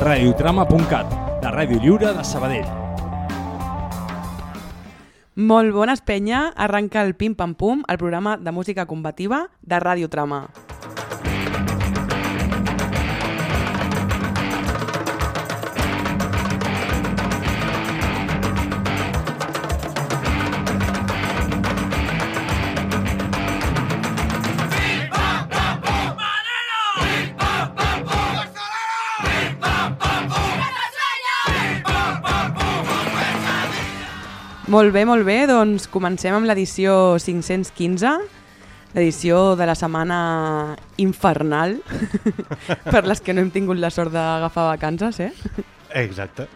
radiotrama.cat, la ràdio lliure de Sabadell. Molt bones, penya. Arranca el Pim Pam Pum, el programa de música combativa de Radiotrama. Molt bé, molt bé, doncs comencem amb l'edició 515, l'edició de la setmana infernal, per les que no hem tingut la sort d'agafar vacances, eh? Exacte.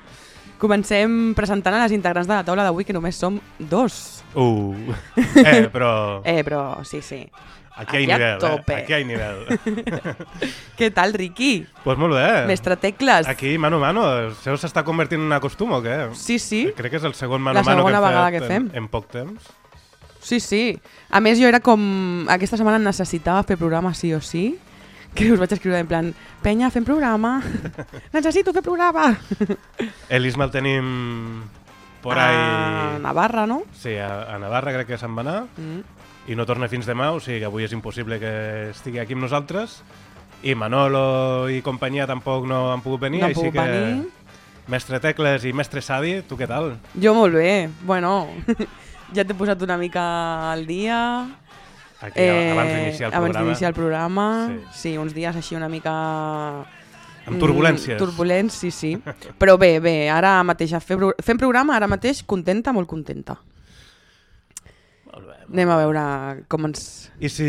Comencem presentant a les integrants de la taula d'avui, que només som dos. Uh. Eh, però Eh, però sí, sí. Aquí hi aquí a tope. eh? Aquí hi ha nivell. Què tal, Riqui? pues molt bé. Mestre Tecles. Aquí, mano a mano, això s'està convertint en una costum o què? Sí, sí, Crec que és el segon mano La a mano que hem vegada fet que fem. En, en poc temps. sí, sí. A més, jo era com... Aquesta setmana necessitava fer programa sí o sí, que us vaig escriure en plan, penya, fem programa, necessito fer programa. L'Isma el tenim por a ahí... Navarra, no? Sí, a, a Navarra crec que se'n va anar Mm. I no torna fins demà, o sigui que avui és impossible que estigui aquí amb nosaltres. I Manolo i companyia tampoc no han pogut venir, No així pogut que... venir. Mestre Tecles i Mestre Sadi, tu què tal? Jo molt bé, bueno, ja t'he posat una mica al dia. Aquí, abans d'iniciar el Eh, abans programa. d'iniciar el programa. Sí. Sí. uns dies així una mica... Amb turbulències. Mm, turbulents, sí, sí. Però bé, bé, ara mateix, fem programa, ara mateix contenta, molt contenta. Anem a veure com ens... I si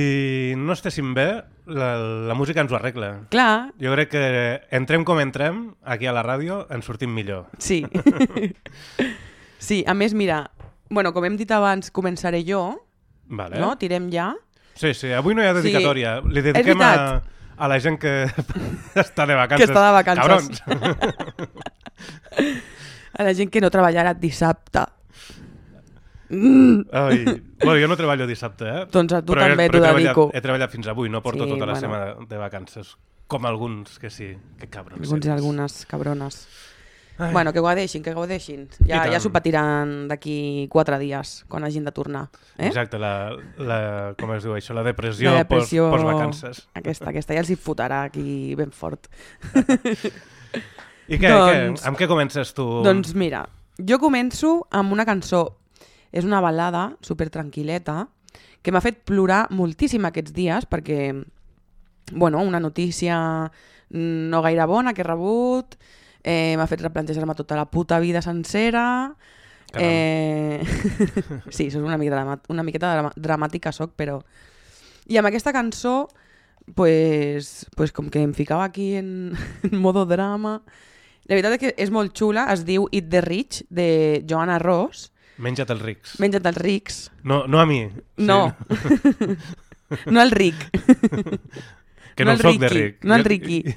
no estéssim bé, la, la música ens ho arregla. Clar, Jo crec que entrem com entrem, aquí a la ràdio, ens sortim millor. sí. sí, a més, mira, bueno, com hem dit abans, començaré jo, Vale. no? Tirem ja. Sí, sí, avui no hi ha Sí. dedicatòria. Li dediquem a, a la gent que està de vacances. Que està de vacances. Cabrons. A la gent que no treballarà dissabte. Mm. Ai. Bueno, jo no treballo dissabte, eh? Doncs a tu Però també t'ho dedico. He treballat fins avui, no porto Sí, tota la bueno. setmana de vacances. Com alguns, que sí. Que cabrons. Alguns i algunes cabrones. Ai. Bueno, que gaudeixin, que gaudeixin. Ja, ja s'ho patiran d'aquí quatre dies, quan hagin de tornar. Eh? Exacte, la, la, com es diu això, la depressió, La depressió... post, vacances. Aquesta, aquesta ja els hi fotrà aquí ben fort. I què, Doncs- què? Amb què comences tu? Doncs mira, jo començo amb una cançó. És una balada super tranquil·leta que m'ha fet plorar moltíssim aquests dies perquè, bueno, una notícia no gaire bona que he rebut, eh, m'ha fet replantejar-me tota la puta vida sencera... Caram. Eh... sí, és una, mica drama, una miqueta drama, dramàtica soc, però... I amb aquesta cançó, pues, pues com que em ficava aquí en, en modo drama... La veritat és que és molt xula, es diu Eat the Rich, de Joanna Ross. Menja't els rics. Menja't els rics. No, no a mi. No. no el ric. Que no, el soc de ric. No el Jo- Ricky.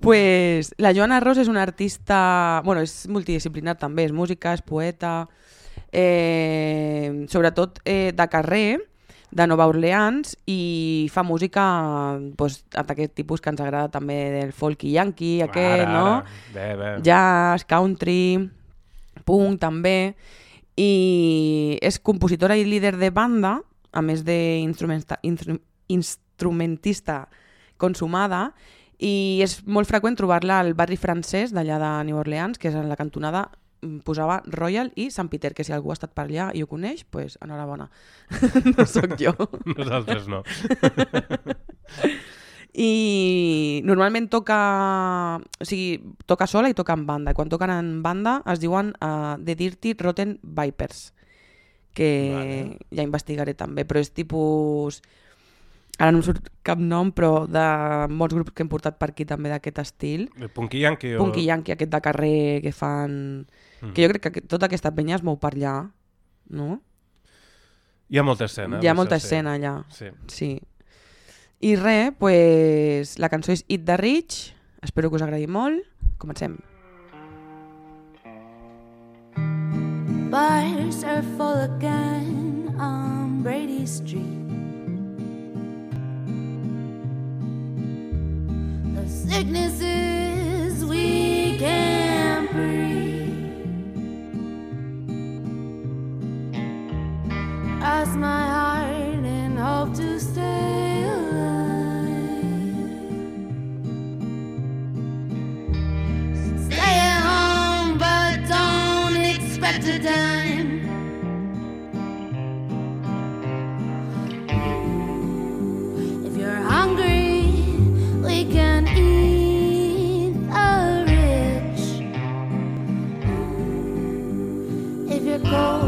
pues la Joana Ross és una artista... Bueno, és multidisciplinar també, és música, és poeta, eh, sobretot eh, de carrer, de Nova Orleans, i fa música pues, d'aquest tipus que ens agrada també del folk i yankee, aquest, Ara, no? ara. Bé, bé. jazz, country, punk també, i és compositora i líder de banda, a més d'instrumentista consumada, i és molt freqüent trobar-la al barri francès d'allà de New Orleans, que és en la cantonada mm, posava Royal i Sant Peter, que si algú ha estat per allà i ho coneix, pues, enhorabona. no sóc jo. Nosaltres no. I normalment toca, o sigui, toca sola i toca en banda. I quan toquen en banda es diuen uh, The Dirty Rotten Vipers, que Vale. ja investigaré també, però és tipus... Ara no em surt cap nom, però de molts grups que hem portat per aquí també d'aquest estil. El Punky Yankee o... Punky Yankee, aquest de carrer que fan... Mm. Que jo crec que tota aquesta penya es mou per allà, no? Hi ha molta escena. Hi ha molta sí. escena allà. Sí. Sí. I res, pues, la cançó és Eat the Rich. Espero que us agradi molt. Comencem. Bars are full again on Brady Street. The sicknesses we can't breathe. Cross my heart a dime. If you're hungry, we can eat the rich. If you're cold,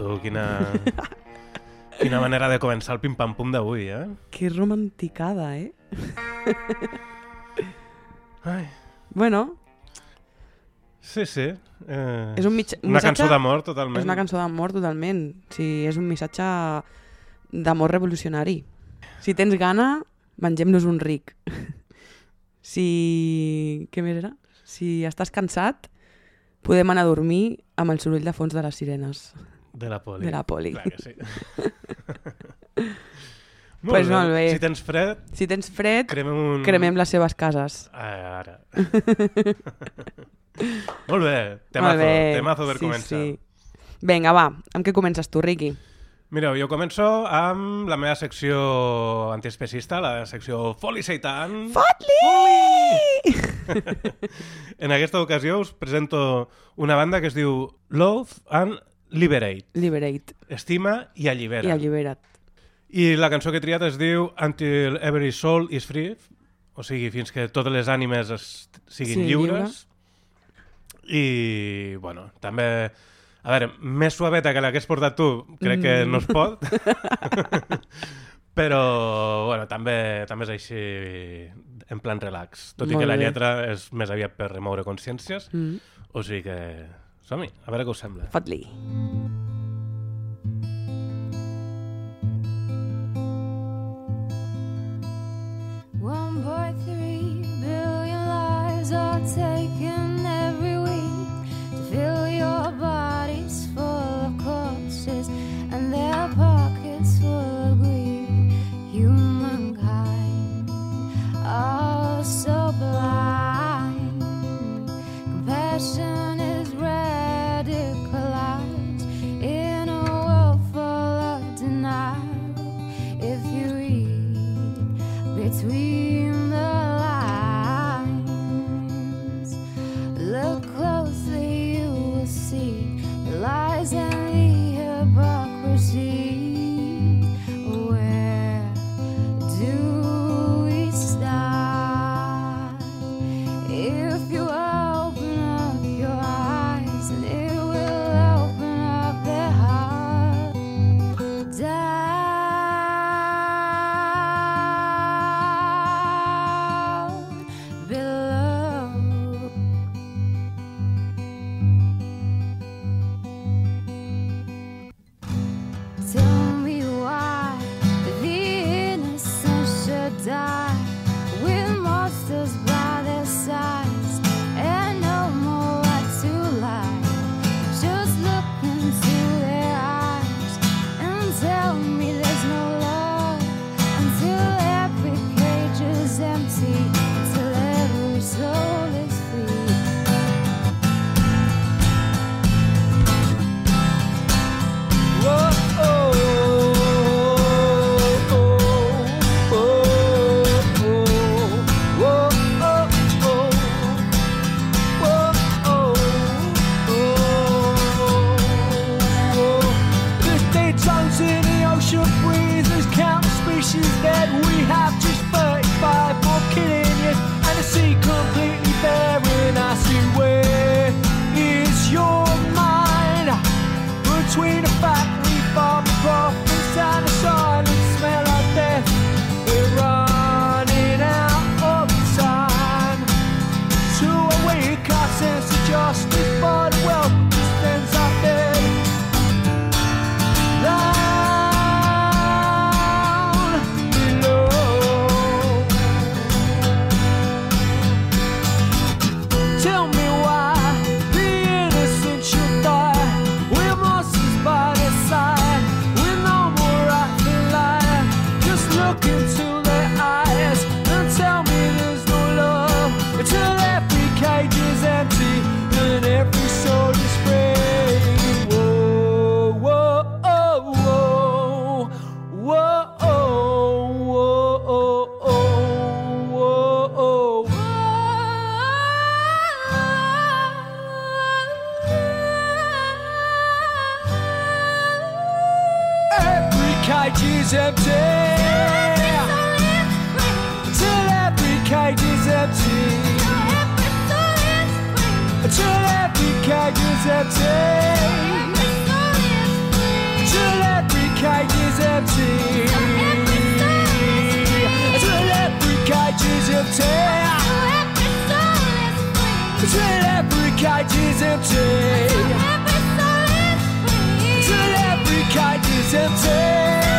tu, quina... quina manera de començar el pim-pam-pum d'avui, eh? Que romanticada, eh? Ai, Bueno, sí, sí. Eh, és un mitja... un Una missatge- cançó d'amor, totalment. És una cançó d'amor, totalment. Sí, és un missatge d'amor revolucionari. Si tens gana, mengem-nos un ric. Si... Què més era? Si estàs cansat, podem anar a dormir amb el soroll de fons de les sirenes. De la poli. De la poli. Clar que sí. Pues molt bé. Si tens fred, Si tens fred, cremem un... cremem les seves cases. Ah, ara. molt bé, temazo, Molt bé. temazo per sí, començar. Sí. Vinga, va, amb què comences tu, Riqui? Mireu, jo començo amb la meva secció antiespecista, la secció Foli Seitan. Fot-li! En aquesta ocasió us presento una banda que es diu Love and Liberate. Liberate Estima i allibera. i allibera't. I la cançó que he triat es diu Until Every Soul is Free, o sigui, fins que totes les ànimes es, siguin Sí, lliures. I, bueno, també... A veure, més suaveta que la que has portat tu, crec que Mm. no es pot. Però, bueno, també, també és així en plan relax. Tot i Molt que la bé. lletra és més aviat per remoure consciències. Mm. O sigui que... Som-hi, a veure què us sembla. Fot-li. Cage is empty. Till every cage is empty. Till every cage is empty. Till every cage is empty. Till every cage is empty. Till every cage is empty. Till every cage is empty.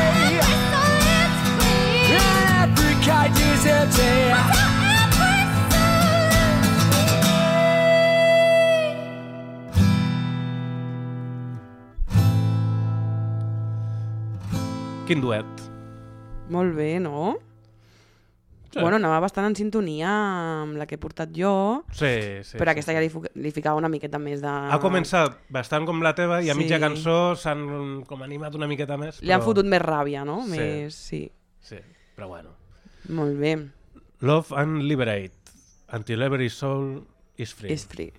Quin duet. Molt bé, no? Sí. Bueno, anava bastant en sintonia amb la que he portat jo, Sí, sí. però sí, aquesta sí. ja li, li ficava una miqueta més de... Ha començat bastant com la teva i a Sí. mitja cançó s'han com animat una miqueta més. Li han però- fotut més ràbia, no? Sí. Més... Sí. Sí, però bueno. Molt bé. Love and Liberate. Until every soul is free. És free.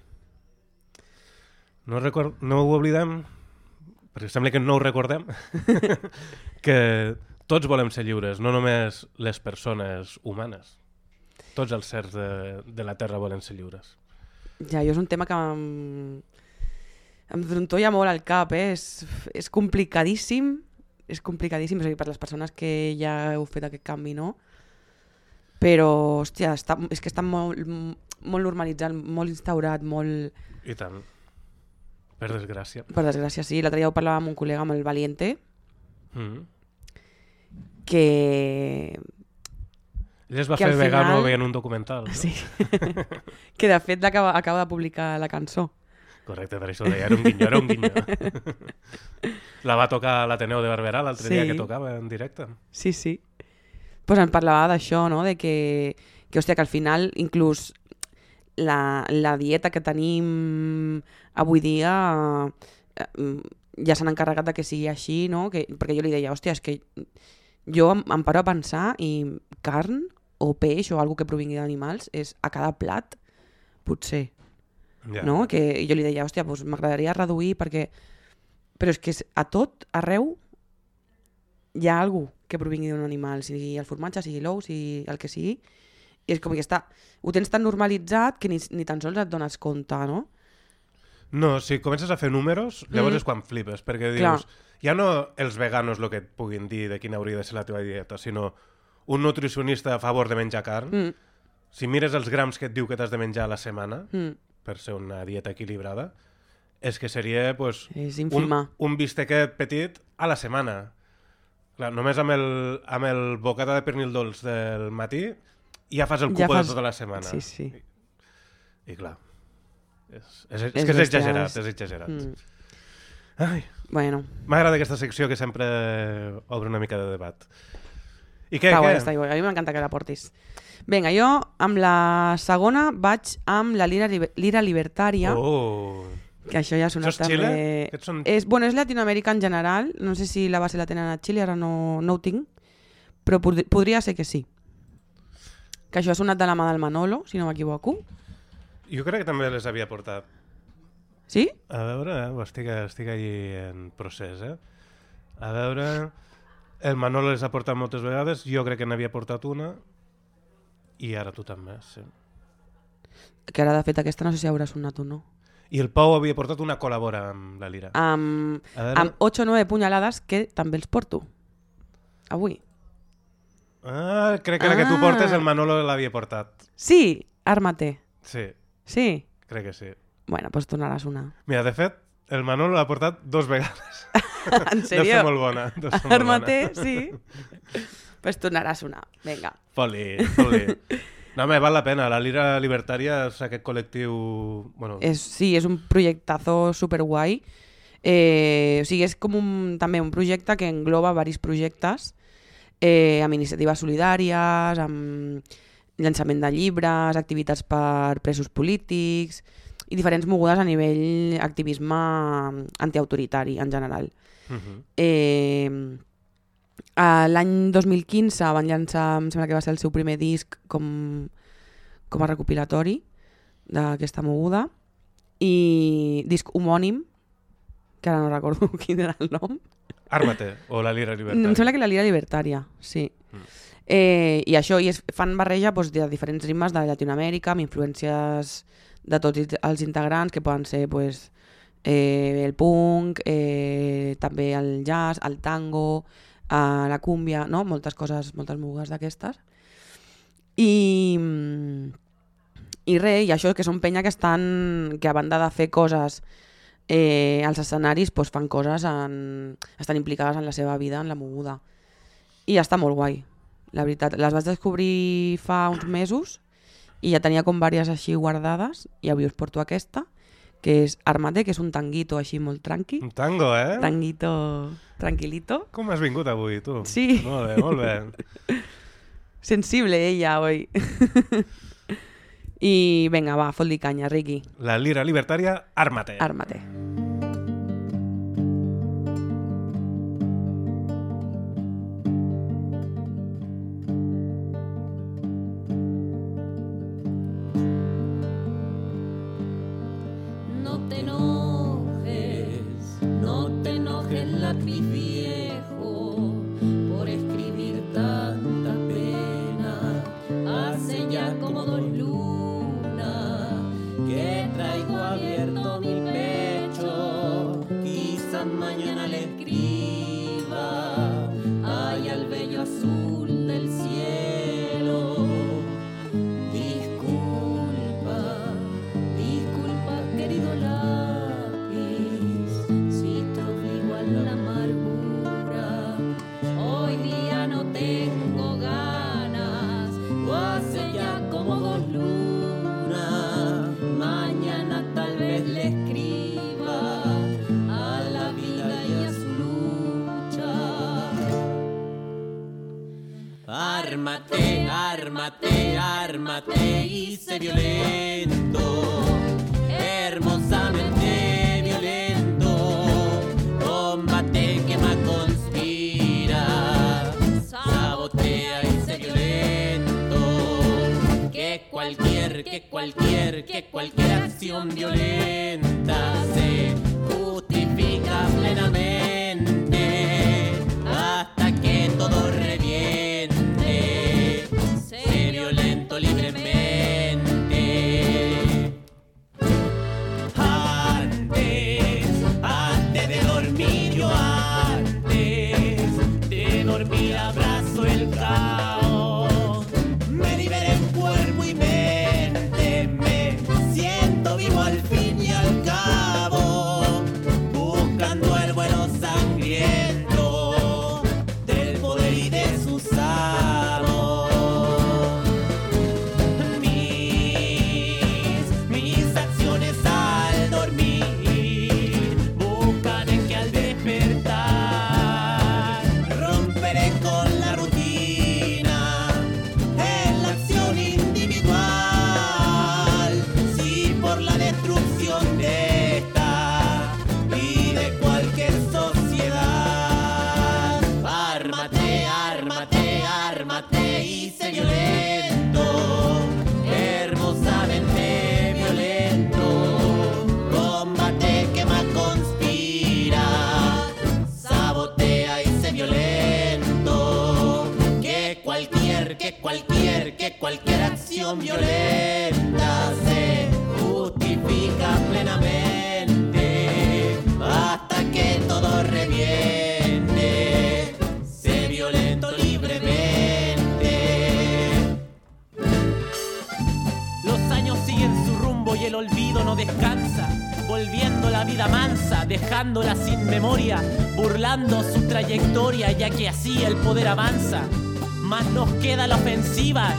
No, record... no ho oblidem, perquè sembla que no ho recordem, que tots volem ser lliures, no només les persones humanes. Tots els sers de, de la Terra volen ser lliures. Ja, jo és un tema que em, em trontolla molt al cap, eh? És, és complicadíssim, és complicadíssim, és a dir, per les persones que ja heu fet aquest canvi, no? Però, hòstia, està, és que està molt, molt normalitzat, molt instaurat, molt... I tant. Per desgràcia. Per desgràcia, sí. L'altre dia ho parlava amb un col·lega, amb el Valiente, Mm. que... Ell es va Que fer vegano final- veient un documental. No? Sí. que de fet acaba, acaba de publicar la cançó. Correcte, per això deia, era un guinyo, era un guinyo. la va tocar a l'Ateneu de Barberà l'altre Sí. dia que tocava en directe. Sí, sí. Pues em parlava d'això, no? De que, que, hòstia, que al final inclús la, la dieta que tenim avui dia eh, ja s'han encarregat de que sigui així, no? Que, perquè jo li deia, hòstia, és que jo em, em paro a pensar i carn o peix o algo que provingui d'animals és a cada plat, potser. Ja. no? Que jo li deia, hòstia, doncs m'agradaria reduir perquè... Però és que a tot, arreu, hi ha algú que provingui d'un animal, sigui el formatge, sigui l'ou, sigui el que sigui, i és com que està... Ho tens tan normalitzat que ni, ni tan sols et dones compte, no? No, si comences a fer números, llavors Mm. és quan flipes, perquè Clar. dius, ja no els veganos el que et puguin dir de quina hauria de ser la teva dieta, sinó un nutricionista a favor de menjar carn, Mm, si mires els grams que et diu que t'has de menjar a la setmana, mm. per ser una dieta equilibrada, és que seria pues, És un, un bistequet petit a la setmana. Clar, només amb el, amb el bocata de pernil dolç del matí ja fas el Ja cupo fas- de tota la setmana. Sí, sí. I, i clar, és, és, és, És que és exagerat, és exagerat. Mm. Ai, Bueno, M'agrada aquesta secció que sempre obre una mica de debat. I què, està què? guai, està guai. A mi m'encanta que la portis. Vinga, jo amb la segona vaig amb la lira, lira libertària, Oh. Que això ja ha sonat Xile? també... Aquests són- És, bueno, és Latinoamèrica en general, no sé si la base la tenen a Xile, ara no, no ho tinc, però pod podria ser que sí. Que això ha sonat de la mà del Manolo, si no m'equivoco. Jo crec que també les havia portat. Sí? A veure, eh? estic, estic allí en procés, eh? A veure... El Manolo les ha portat moltes vegades, jo crec que n'havia portat una, i ara tu també, sí. Que ara, de fet, aquesta no sé si haurà sonat o no. I el Pau havia portat una col·labora amb la Lira. Amb, amb 8 o 9 punyalades que també els porto. Avui. Ah, crec que la que tu Ah. portes el Manolo l'havia portat. Sí, Armate. Sí, Sí? crec que sí. Bueno, doncs tornarà a sonar. Mira, de fet, el Manolo l'ha portat dos vegades. en Deu ser sèrio? molt bona. Deu ser molt Armate, bona. sí. pues tornarà a sonar. Vinga. Foli, foli. No, home, val la pena. La Lira Libertària és aquest col·lectiu... Bueno, És, sí, és un projectazo superguai. Eh, o sigui, és com un, també un projecte que engloba varis projectes eh, amb iniciatives solidàries, amb llançament de llibres, activitats per presos polítics i diferents mogudes a nivell activisme antiautoritari en general. uh -huh. Eh, a L'any 2015 van llançar, em sembla que va ser el seu primer disc com, com a recopilatori d'aquesta moguda i disc homònim que ara no recordo quin era el nom Ármate, o la Lira Libertària. em sembla que la Lira Libertària, sí Mm. eh, i això, i es fan barreja doncs, de diferents ritmes de Llatinoamèrica amb influències de tots els integrants que poden ser pues, eh, el punk, eh, també el jazz, el tango, eh, la cúmbia, no? moltes coses, moltes mogudes d'aquestes. I, mm, I res, i això que són penya que estan, que a banda de fer coses eh, als escenaris, doncs fan coses, en, estan implicades en la seva vida, en la moguda. I està molt guai, la veritat. Les vaig descobrir fa uns mesos i ja tenia com vàries així guardades i avui us porto aquesta, que és Armate, que és un tanguito així molt tranqui. Un tango, eh? Tanguito tranquilito. Com has vingut avui, tu? Sí. Molt bé, molt bé. Sensible ella hoy. I venga, va, fot-li canya, Riqui. La Lira Libertària, Ármate. Ármate. No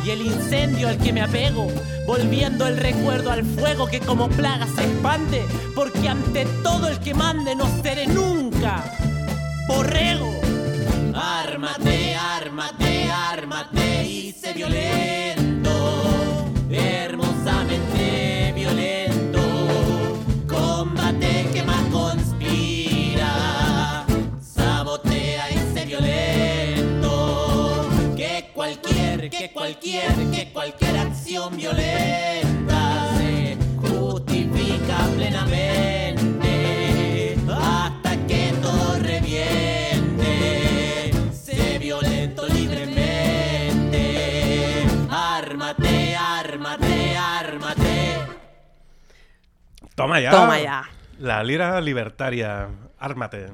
y el incendio al que me apego, volviendo el recuerdo al fuego que como plaga se expande, porque ante todo el que mande Toma ya. Toma ya. La lira libertària. Ármate.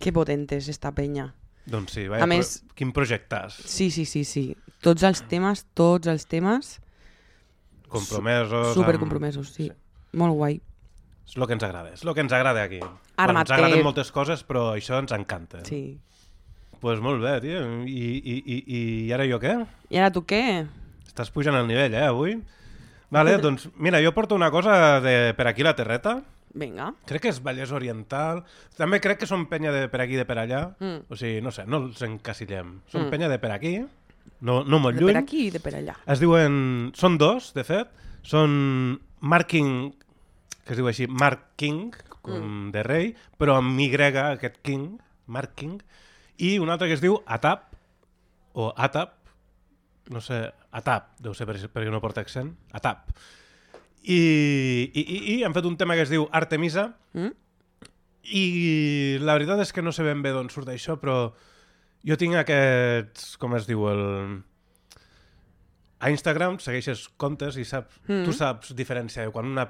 Que potente és esta penya. Doncs sí, vaya A més- pro... quin projectàs. Sí, sí, sí, sí. Tots els temes, tots els temes, Compromesos. super amb- compromesos, sí. Molt guai. És el que ens agrada, és el que ens agrada aquí. Bueno, ens agraden moltes coses, però això ens encanta. Sí. pues molt bé, tio. I, i, i, I ara jo què? I ara tu què? Estàs pujant el nivell, eh, avui? Vale, doncs mira, jo porto una cosa de per aquí la terreta. Vinga. Crec que és Vallès Oriental. També crec que són penya de per aquí de per allà. Mm. O sigui, no sé, no els encasillem. Són Mm. penya de per aquí, no, no molt De lluny. per aquí i de per allà. Es diuen... Són dos, de fet. Són Marking, que es diu així, Mark King, com Mm. de rei, però amb Y, aquest King, Mark King, i un altre que es diu Atap, o Atap, no sé, Atap, deu ser per- perquè no porta accent, Atap. I, i, i, i han fet un tema que es diu Artemisa, Mm? i la veritat és que no sé ben bé d'on surt això, però jo tinc aquests, com es diu, el... A Instagram segueixes comptes i saps, Mm. tu saps diferenciar quan una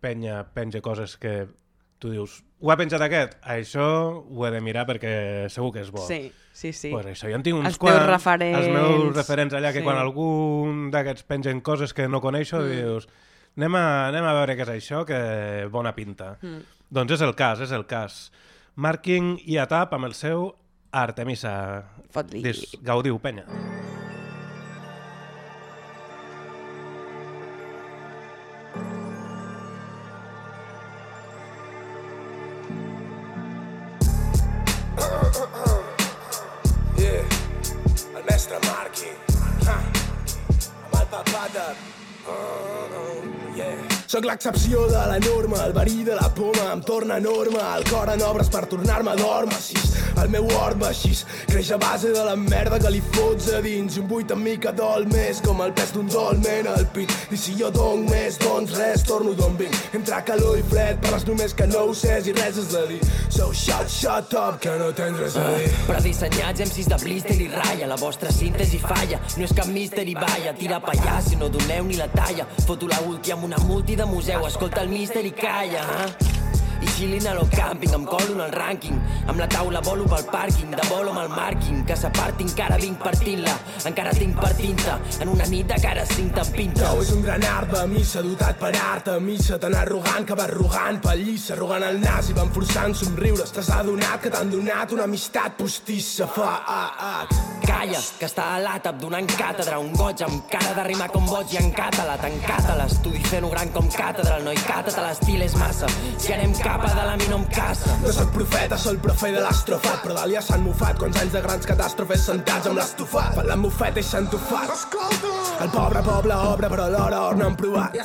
penya penja coses que tu dius, ho ha penjat aquest, això ho he de mirar perquè segur que és bo. Sí, sí, sí. Pues això, jo en tinc uns Els teus quants, referents. els meus referents allà, que Sí. quan algun d'aquests pengen coses que no coneixo, Mm. dius, anem a, anem a veure què és això, que bona pinta. Mm. Doncs és el cas, és el cas. Marking i Atap amb el seu Artemisa. Fot-li. Gaudiu, penya. Yeah, Sóc l'excepció de la norma, el verí de la poma em torna enorme, el cor en obres per tornar-me dormacis. El meu orbe així creix a base de la merda que li fots a dins un buit en mi que dol més com el pes d'un dolmen al pit. I si jo dono més, doncs res, torno d'on vinc. Entre calor i fred, parles només que no ho sés i res és a dir. So shut, shut up, que no tens res a dir. Però dissenyats MCs de blister i ratlla La vostra síntesi falla, no és cap misteri Vaya, tira pa allà si no doneu ni la talla Foto la ulti amb una multi de museu Escolta el míster i calla eh? I xilin a lo camping, em colo en el rànquing. Amb la taula volo pel pàrquing De bolo amb el màrquing, que s'aparti encara vinc partint-la Encara tinc partint-te En una nit de cara cinc te'n pinta. Prou és un gran art de missa, dotat per art a missa, tan arrogant que va arrogant pallissa, arrogant el nas i van forçant somriures. T'has adonat que t'han donat una amistat postissa, fa, ah, ah. Calla, que està a l'àtap donant càtedra. Un goig amb cara de rimar com boig i en càtala Tancata l'estudi fent-ho gran com càtedra. El noi càtata l'estil és massa. Si anem cap a dalt a mi no em casa No soc profeta, soc profe de l'astrofat, però d'Àlia s'han mofat quants anys de grans catàstrofes sentats amb l'estofat. Parlant mofeta i s'entofat. Escolta! El pobre poble obre, però alhora or no han provat.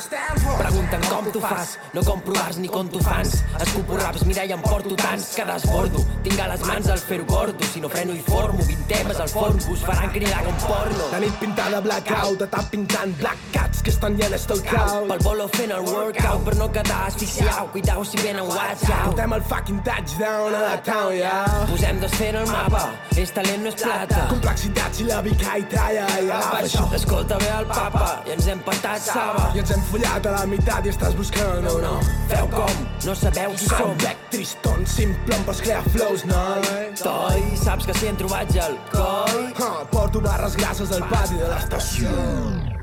Pregunten com tu fas, no com provars ni com tu fans. Escupo raps, mira i em porto tants. Que desbordo. Tinc a les mans el fer-ho gordo, si no freno i formo 20 temes al forn, us faran cridar com porno. La nit pintada blackout, de tap pintant. Black cats que estan llenes del caut. Pel bolo fent el workout per no quedar asfixiau Cuidao si venen watch out. Portem el fucking touchdown a la town, ja. Posem dos fent el mapa, és talent no és plata. Complexitat si la bica i tralla i agafa això. Escolta bé el papa i ens hem patat saba I ens hem follat a la meitat i estàs buscant o no. Feu com, no sabeu qui som Soundback triston, simple, em pots crear flows, noi. Toi, saps que si en trobat el coi Ah, porto barres grasses al pati de l'estació. Próxima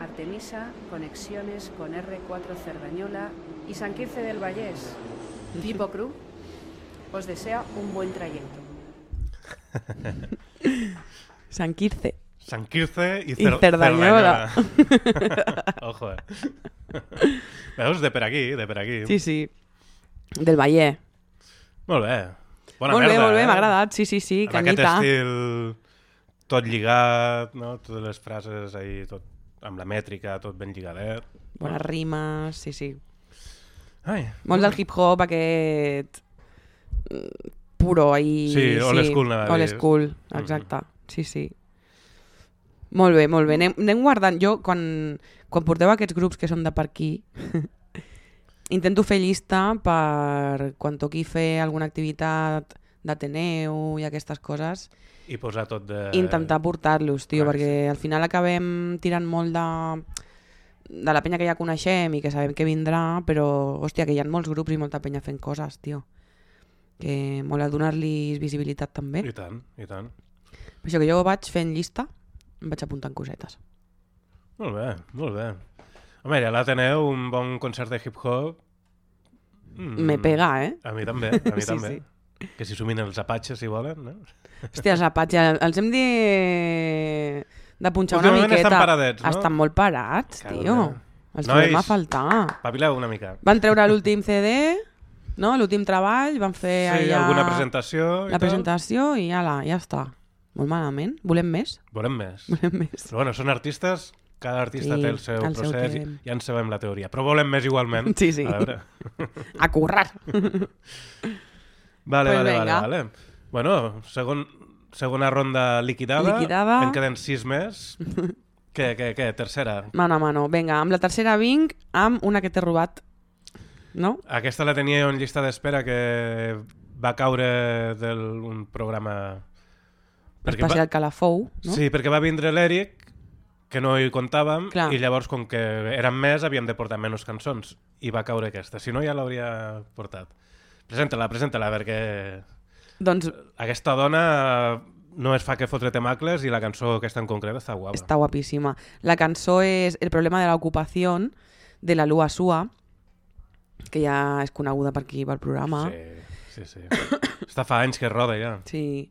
Artemisa, conexiones con R4 Cerdañola y San Quirce del Vallés. Tipo Crew os desea un buen trayecto. Sant Quirce. Sant Quirce I Cer. Cerdanyola. Ojo, eh? Veus? De per aquí, de per aquí. Sí, sí. Del Vallès. Molt bé. Bona molt bé, merda, bé, eh? m'ha agradat. Sí, sí, sí, Amb aquest canyita. estil tot lligat, no? Totes les frases ahí, tot amb la mètrica, tot ben lligadet. Bones rimes, sí, sí. Ai, Molt del hip-hop aquest mm, puro ahí. Sí, old school, anava a Old school, exacte. Sí, sí. Molt bé, molt bé. Anem, anem guardant. Jo, quan, quan porteu aquests grups que són de per aquí, intento fer llista per quan toqui fer alguna activitat d'Ateneu i aquestes coses, i posar tot de... intentar portar-los, tio, clar, perquè sí. al final acabem tirant molt de de la penya que ja coneixem i que sabem que vindrà, però, hòstia, que hi ha molts grups i molta penya fent coses, tio. Que mola donar-li visibilitat també. I tant, i tant. Per això que jo vaig fent llista, em vaig apuntant cosetes. Molt bé, molt bé. Home, ja l'Ateneu, un bon concert de hip-hop... Mm, Me pega, eh? A mi també, a mi Sí, també. Que si sumin els apatxes, si volen, no? Hòstia, els apatges, els hem de, de punxar una miqueta. estan paradets, no? Estan molt parats, Cago tio. Els Nois. trobem a faltar. Pavileu una mica. Van treure l'últim CD, no? l'últim treball, van fer Sí, allà alguna presentació i la tal. presentació i ala, ja està. Molt malament. Volem més? Volem més. Volem més. Però bueno, són artistes, cada artista Sí, té el seu el seu procés, i temps. ja en sabem la teoria. Però volem més igualment. Sí, sí. A veure. A currar. Vale, Pues vale, vale, venga. vale. Bueno, segon, segona ronda liquidada. Liquidada. En queden sis més. què, què, què? Tercera. Mano a mano. Vinga, amb la tercera vinc amb una que t'he robat. No? Aquesta la tenia en llista d'espera que va caure d'un programa... Perquè va, Especial Calafou, no? Sí, perquè va vindre l'Eric, que no hi comptàvem, Clar. i llavors, com que eren més, havíem de portar menys cançons. I va caure aquesta. Si no, ja l'hauria portat. Presenta-la, presenta-la, perquè Doncs aquesta dona no es fa que fotre temacles i la cançó aquesta en concret està guapa. està guapíssima. La cançó és El problema de la ocupación de la Lua Sua, que ja és coneguda per aquí, pel programa. Sí, sí, sí. està fa anys que roda ja. Sí.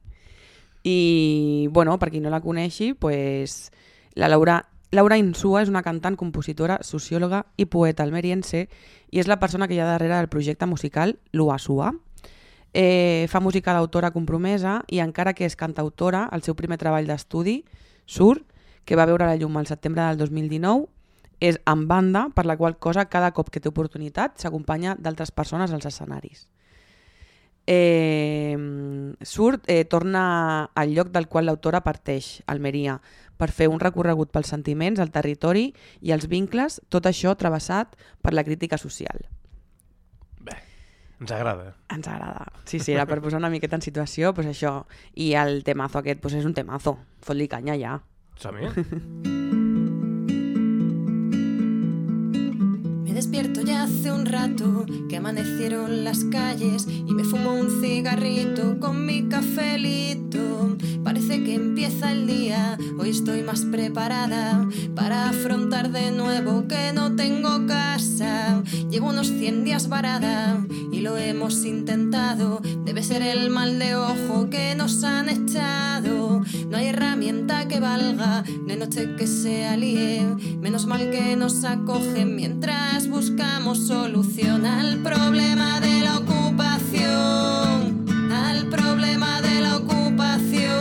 I, bueno, per qui no la coneixi, pues, la Laura, Laura Insua és una cantant, compositora, sociòloga i poeta almeriense i és la persona que hi ha darrere del projecte musical Lua Sua. Eh, fa música d'autora compromesa i encara que és cantautora, el seu primer treball d'estudi, Sur, que va veure la llum al setembre del 2019, és en banda, per la qual cosa cada cop que té oportunitat s'acompanya d'altres persones als escenaris. Eh, surt, eh, torna al lloc del qual l'autora parteix, Almeria, per fer un recorregut pels sentiments, el territori i els vincles, tot això travessat per la crítica social. Bé, ens agrada. Ens agrada. Sí, sí, era per posar una miqueta en situació, pues això. I el temazo aquest, pues és un temazo. Fot-li canya ja. Som-hi? Me despierto hace un rato que amanecieron las calles y me fumo un cigarrito con mi cafelito. Parece que empieza el día, hoy estoy más preparada para afrontar de nuevo que no tengo casa. Llevo unos 100 días varada y lo hemos intentado. Debe ser el mal de ojo que nos han echado. No hay herramienta que valga, de noche que se alíe. Menos mal que nos acogen mientras buscamos solución al problema de la ocupación. Al problema de la ocupación.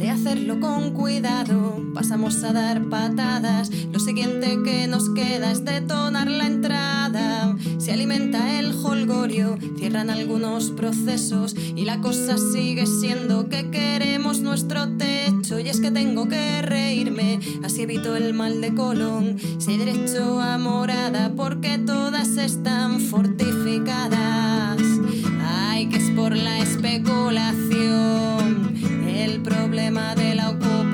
De hacerlo con cuidado, pasamos a dar patadas. Lo siguiente que nos queda es detonar la entrada. Se alimenta el holgorio, cierran algunos procesos y la cosa sigue siendo que queremos nuestro techo. Y es que tengo que reírme, así evito el mal de colon. Si derecho a morada, porque todas están fortificadas. Ay, que es por la especulación, el problema de la ocupación.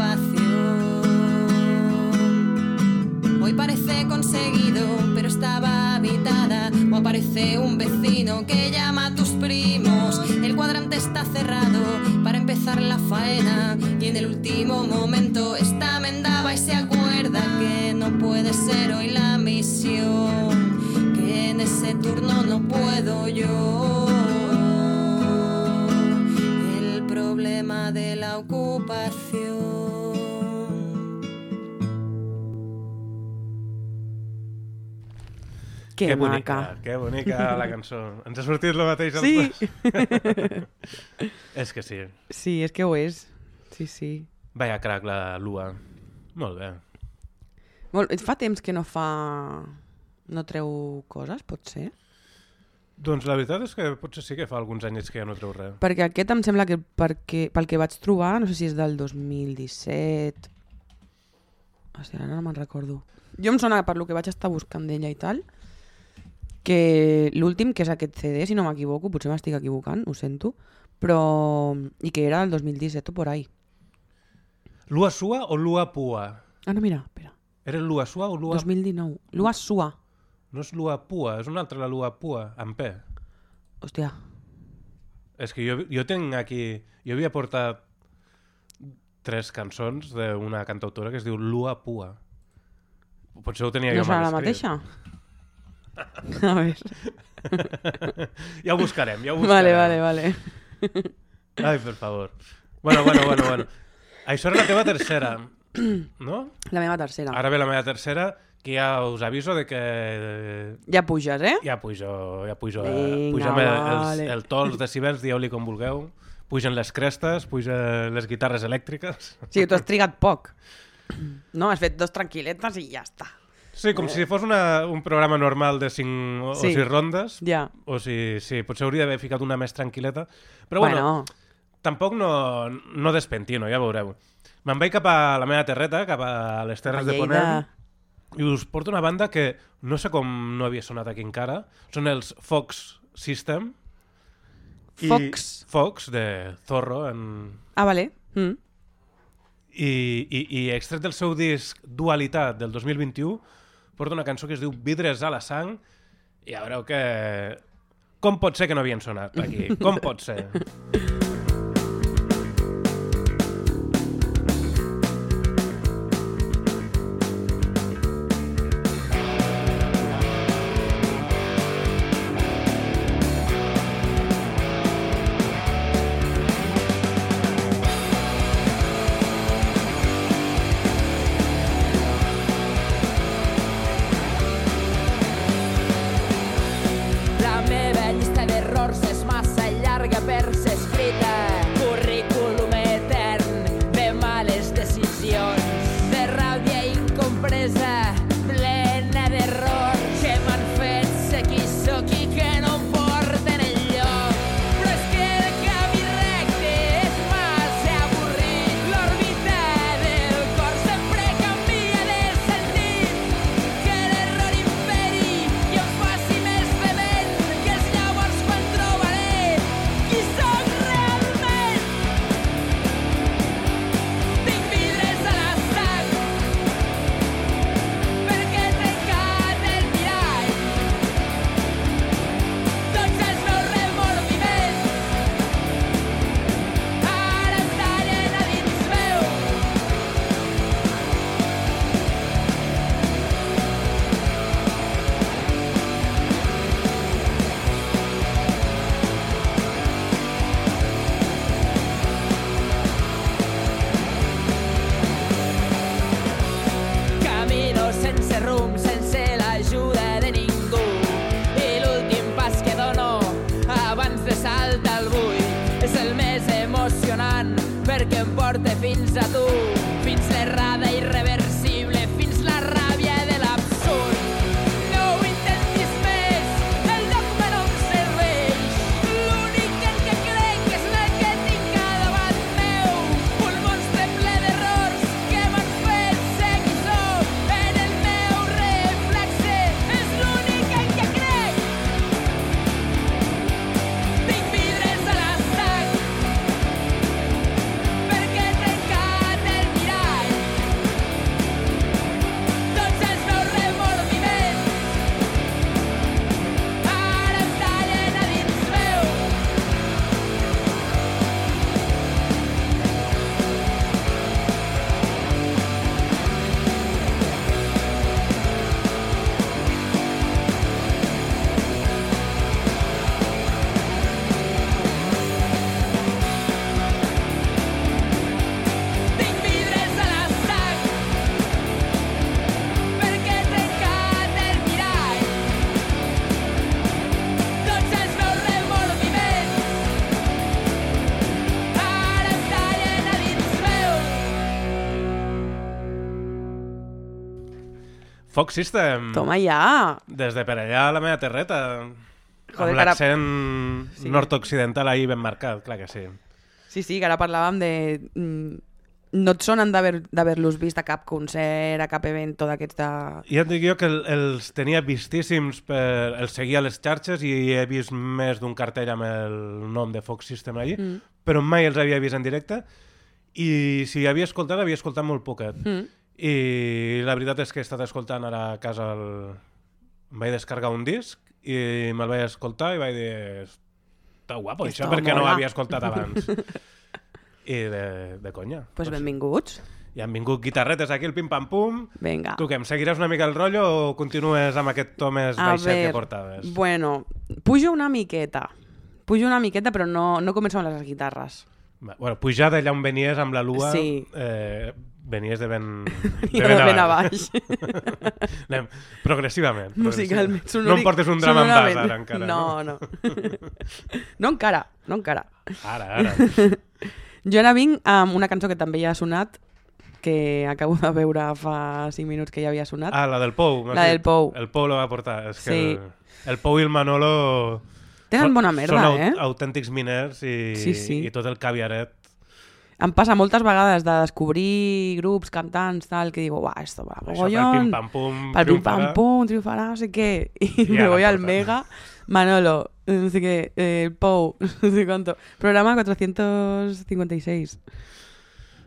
Parece conseguido, pero estaba habitada. O aparece un vecino que llama a tus primos. El cuadrante está cerrado para empezar la faena. Y en el último momento esta mendaba y se acuerda que no puede ser hoy la misión. Que en ese turno no puedo yo. El problema de la ocupación. Que, que maca. bonica, que bonica la cançó. Ens ha sortit el mateix Sí. és que sí. Sí, és que ho és. Sí, sí. Vaya crac, la Lua. Molt bé. Molt, fa temps que no fa... No treu coses, pot ser? Doncs la veritat és que potser sí que fa alguns anys que ja no treu res. Perquè aquest em sembla que perquè, pel que vaig trobar, no sé si és del 2017... Hòstia, ara no me'n recordo. Jo em sona per lo que vaig estar buscant d'ella i tal, que l'últim, que és aquest CD, si no m'equivoco, potser m'estic equivocant, ho sento, però... i que era el 2017 o por ahí. Lua Sua o Lua Pua? Ah, no, mira, espera. Era Lua Sua o Lua... 2019. Lua Sua. No és Lua Pua, és una altra la Lua Pua, amb P. Hòstia, És que jo, jo tinc aquí... Jo havia portat tres cançons d'una cantautora que es diu Lua Pua. Potser ho tenia no jo serà mal la mateixa? A ja ho buscarem, ja buscarem. Vale, vale, vale. Ai, per favor. Bueno, bueno, bueno, bueno. Això era la teva tercera, no? La meva tercera. Ara ve la meva tercera, que ja us aviso de que Ja puges, eh? ja pujo, ja pujo. Vinga, Pugem vale. els, el to, els decibels, dieu-li com vulgueu. Pugen les crestes, pugen les guitarres elèctriques. Sigui, tu has trigat poc. No, has fet dos tranquil·letes i ja està. Sí, com si fos una, un programa normal de 5 o Sí. 6 rondes. Ja. O si, sí, potser hauria d'haver ficat una més tranquil·leta. Però bueno, bueno tampoc no, no despentino, ja veureu. Me'n vaig cap a la meva terreta, cap a les Terres de Lleida. Ponent, i us porto una banda que no sé com no havia sonat aquí encara. Són els Fox System. I- Fox. Fox, de Zorro. En... Ah, vale. Mm. I, i, I extret del seu disc Dualitat del 2021 porta una cançó que es diu Vidres a la sang i ja veureu que... Com pot ser que no havien sonat aquí? Com pot ser? Fox System. Toma ja! Des de per allà a la meva terreta. Joder, amb que ara- l'accent Sí. nord-occidental ahir ben marcat, clar que sí. Sí, sí, que ara parlàvem de... mm, No et sonen d'haver- d'haver-los vist a cap concert, a cap evento d'aquests de... Ja et dic jo que el, els tenia vistíssims, per, els seguia a les xarxes i he vist més d'un cartell amb el nom de Fox System allí, Mm. però mai els havia vist en directe i si havia escoltat, havia escoltat molt poquet. Mm. I la veritat és que he estat escoltant ara a casa el... em vaig descarregar un disc i me'l vaig escoltar i vaig dir està guapo això, perquè no mola." l'havia escoltat abans. I de, de conya. Pues benvinguts. I han vingut guitarretes aquí, el pim-pam-pum. Vinga. Tu què, em seguiràs una mica el rotllo o continues amb aquest to més A baixet que ver, portaves? bueno, pujo una miqueta. Pujo una miqueta, però no, no començo amb les guitarres. Bueno, pujar d'allà on venies amb la lua, Sí. eh, venies de ben, de ben abaix. Anem, progressivament. Musicalment, progressivament. No em portes un drama en bas ara encara. No, no. no encara, no encara. Ara, ara. Jo ara vinc amb una cançó que també ja ha sonat, que acabo de veure fa 5 minuts que ja havia sonat. Ah, la del Pou. La del Pou. El Pou la va portar. És que Sí. el, el Pou i el Manolo... Tenen són- bona merda, són eh? autèntics miners i, Sí, sí. i tot el caviaret. Em passa moltes vegades de descobrir grups, cantants, tal, que digo, uah, esto va, Això pel mogollón, pim-pam-pum pel pim pam triomfarà. no sé qué, y Y me voy al. Mega, Manolo, no sé qué, eh, el Pou, no sé cuánto, programa 456.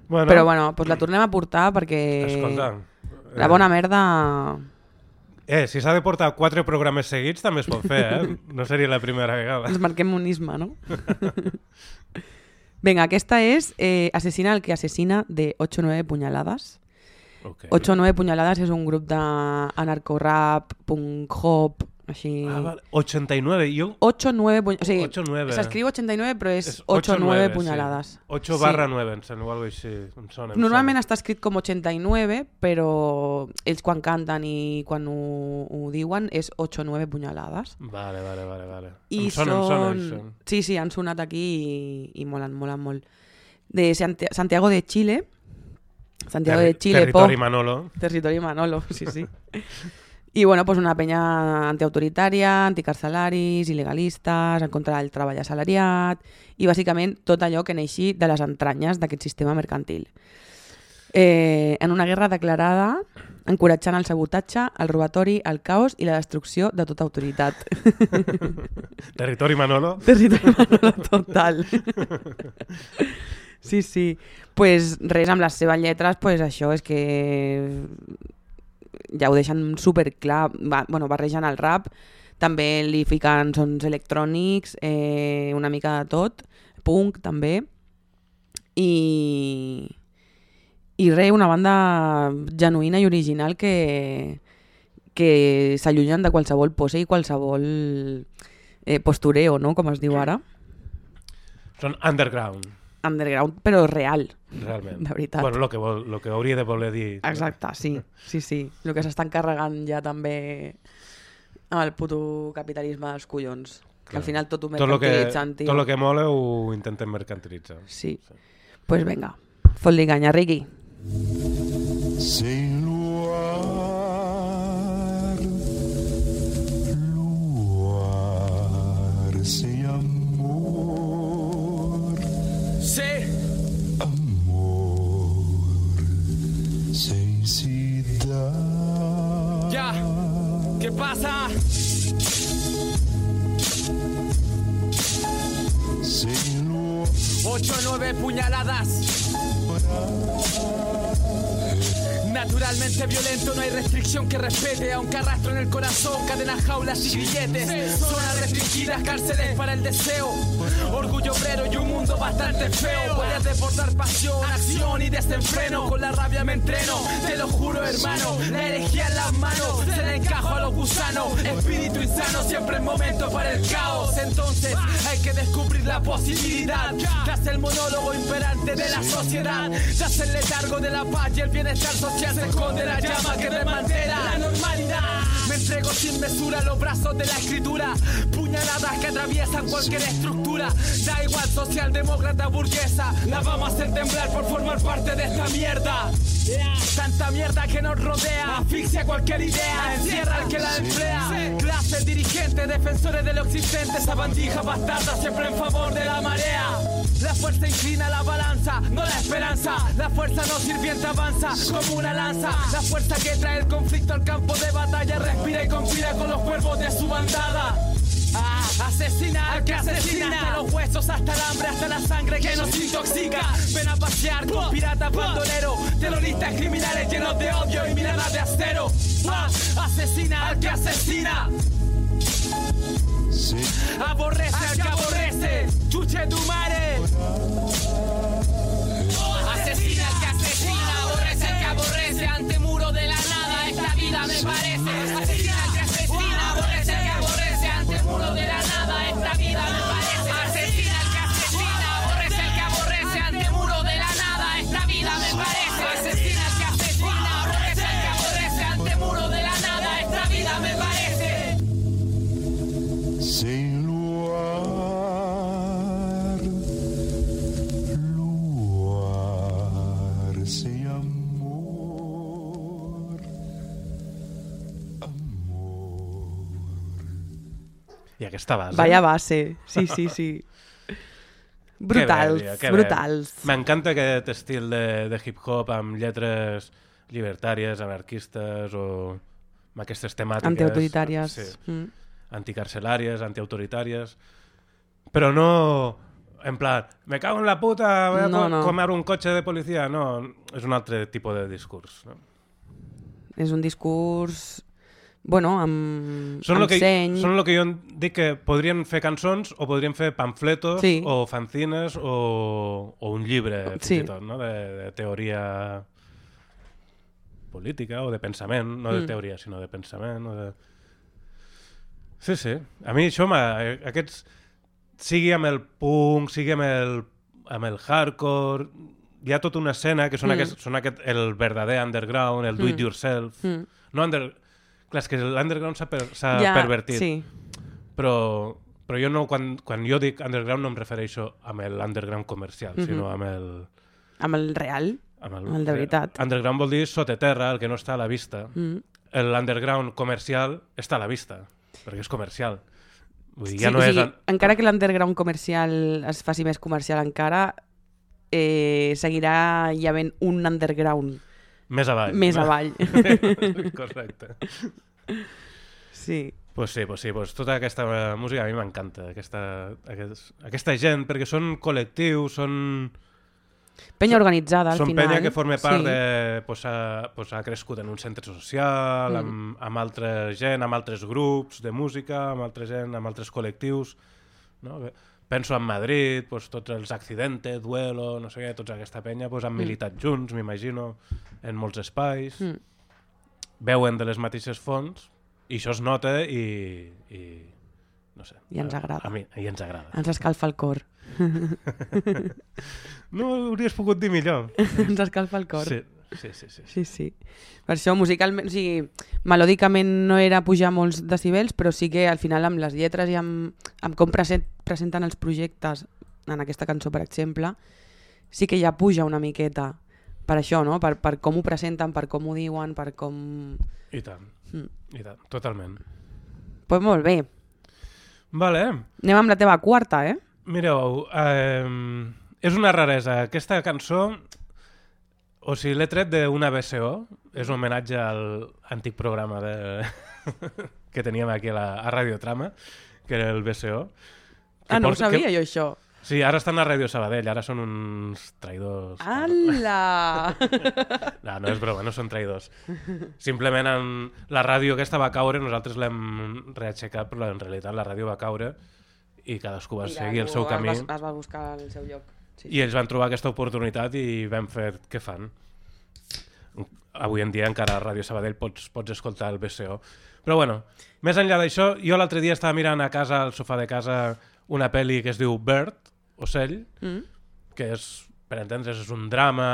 Bueno, Però bueno, pues la tornem a portar perquè Escolta, la bona merda... Eh, si s'ha de portar quatre programes seguits també es pot fer, eh? No seria la primera vegada. Ens marquem un isma, no? Venga, aquesta és eh, Asesina el que asesina de 8 o 9 punyalades. Okay. 8 o 9 punyalades és un grup d'anarcorap, punk hop, així... Ah, vale. 89, jo... 8 o 9 punyalades. O sigui, 8 o 9. s'escriu 89, però és, És 8 o 9 sí. punyalades. 8 barra 9, em sembla, o alguna cosa així. Em sona, em Normalment sona. està escrit com 89, però ells quan canten i quan ho, ho diuen és 8 o 9 punyalades. Vale, vale, vale, vale. I em sona, em sona, són... això. Sí, sí, han sonat aquí i, i molen, molen molt. De Santi- Santiago de Chile. Santiago Terri- de Chile, territori po. Manolo. Territori Manolo, sí, sí. I bueno, pues una penya antiautoritària, anticarcelaris, il·legalistes, en contra del treball assalariat i bàsicament tot allò que neixi de les entranyes d'aquest sistema mercantil. Eh, en una guerra declarada encoratjant el sabotatge, el robatori, el caos i la destrucció de tota autoritat. Territori Manolo. Territori Manolo total. Sí, sí. Pues res, amb les seves lletres, pues això és que ja ho deixen super clar, va, bueno, barregen el rap, també li fiquen sons electrònics, eh, una mica de tot, punk també, i, i res, una banda genuïna i original que, que s'allunyen de qualsevol pose i qualsevol eh, postureo, no? com es diu ara. Són underground, Underground, però real. realment. De veritat. Bueno, lo que, vol, lo que hauria de voler dir. Exacte, sí, sí, sí. El que s'estan carregant ja també amb el puto capitalisme dels collons. Que al Clar. final tot ho Tot lo que, mercantilitzen, tio. tot lo que mola ho intentem mercantilitzar. Sí. Pues venga, fot-li canya, Riqui. Sem luar, luar ¿Qué pasa? Ocho nueve puñaladas. Naturalmente violento, no hay restricción que respete, aunque arrastro en el corazón cadenas, jaulas y grilletes. Zonas restringidas, cárceles para el deseo. Orgullo obrero y un mundo bastante feo. Puedes desbordar pasión, acción y desenfreno. Con la rabia me entreno, te lo juro, hermano. La herejía en las manos, se la encajo a los gusanos. Espíritu insano, siempre es momento para el caos. Entonces hay que descubrir la posibilidad. Tras el monólogo imperante de la sociedad, tras el letargo de la paz y el bienestar social, se esconde la llama que desmantela la normalidad. Me entrego sin mesura los brazos de la escritura. Puñaladas que atraviesan cualquier estructura. Da igual socialdemócrata burguesa. La vamos a hacer temblar por formar parte de esta mierda. Tanta mierda que nos rodea, asfixia cualquier idea, encierra al que la emplea. Clases dirigentes, defensores de lo existente, esa bandija bastarda siempre en favor de la marea. La fuerza inclina la balanza, no la esperanza. La fuerza no sirviente avanza como una lanza. La fuerza que trae el conflicto al campo de batalla respira y conspira con los cuerpos de su bandada. Ah, asesina al que asesina Hasta los huesos, hasta el hambre, hasta la sangre que nos intoxica Ven a pasear con pirata bandolero Terroristas criminales llenos de odio y miradas de acero Ah, Asesina al que asesina Aborrece al que aborrece. Chuche tu madre. Asesina al que asesina Aborrece al que aborrece Ante muro de la nada. Esta vida me parece I aquesta base... Vaya base, sí, sí, sí. Brutals, Que bé, que brutals. M'encanta aquest estil de, de hip-hop amb lletres llibertàries, anarquistes o amb aquestes temàtiques... Antiautoritàries. Sí. Mm. Anticarcelàries, antiautoritàries... Però no en plan, me cago en la puta, voy a No, no. comer un cotxe de policia. No, és un altre tipus de discurs. No? És un discurs, bueno, amb, Són amb que, seny. són el que jo dic que podrien fer cançons o podrien fer pamfletos Sí. o fanzines o, o un llibre, fins Sí. i tot, no? de, de teoria política o de pensament, no de Mm. teoria, sinó de pensament. O de... Sí, sí. A mi això, m'ha- aquests, sigui amb el punk, sigui amb el, amb el hardcore, hi ha tota una escena que són, Mm. mm. aquest, són aquest, el verdader underground, el Mm. do-it-yourself. Mm. No under... Clar, és que l'underground s'ha per, Ja, pervertit. sí. Però, però jo no, quan, quan jo dic underground no em refereixo amb l'underground comercial, Mhm. sinó amb el... Amb el real, Amb amb el de veritat. Underground vol dir soteterra, el que no està a la vista. Mm. L'underground comercial està a la vista, perquè és comercial. Vull dir, ja sí, no o és... sigui, un- encara que l'underground comercial es faci més comercial encara, eh, seguirà hi havent un underground Més avall. més avall. Correcte. Sí. Pues sí, pues sí, pues tota aquesta música a mi m'encanta, aquesta, aquest, aquesta gent, perquè són col·lectius, són... Penya organitzada, al són final. penya que forma part sí. de... Pues ha, pues ha crescut en un centre social, Mm. amb, amb altra gent, amb altres grups de música, amb altra gent, amb altres col·lectius. No? Penso en Madrid, pues, tots els Accidente, Duelo, no sé què, tota aquesta penya pues, han Mm. militat junts, m'imagino, en molts espais. Mm. Veuen de les mateixes fonts i això es nota i... i no sé. I ens agrada. A mi, I ens agrada. Ens escalfa el cor. No ho hauries pogut dir millor. Ens escalfa el cor. Sí, sí, sí. sí. Sí, sí. Per això, musicalment, o sigui, melòdicament no era pujar molts decibels, però sí que al final amb les lletres i amb, amb com present, presenten els projectes, en aquesta cançó, per exemple, sí que ja puja una miqueta per això, no? Per, per com ho presenten, per com ho diuen, per com... I tant, Mm. i tant, totalment. Pues molt bé. Vale, Anem amb la teva quarta, eh? mireu, eh, és una raresa. Aquesta cançó, o sigui, l'he tret d'una BCO, és un homenatge al antic programa de... que teníem aquí a, la, a Radio Trama, que era el BCO. que Ah, no ho sabia que... jo, això. Sí, ara estan a Ràdio Sabadell, ara són uns traïdors. Ala! No, no és broma, no són traïdors. Simplement en la ràdio aquesta va caure, nosaltres l'hem reaixecat, però en realitat la ràdio va caure i cadascú va Mira, seguir el seu es camí. Va, es va buscar el seu lloc. Sí, I ells van trobar aquesta oportunitat i vam fer què fan. Avui en dia encara a Ràdio Sabadell pots, pots escoltar el BCO. Però bueno, més enllà d'això, jo l'altre dia estava mirant a casa, al sofà de casa, una pel·li que es diu Bird, Ocell, Mm. que és, per entendre's, és un drama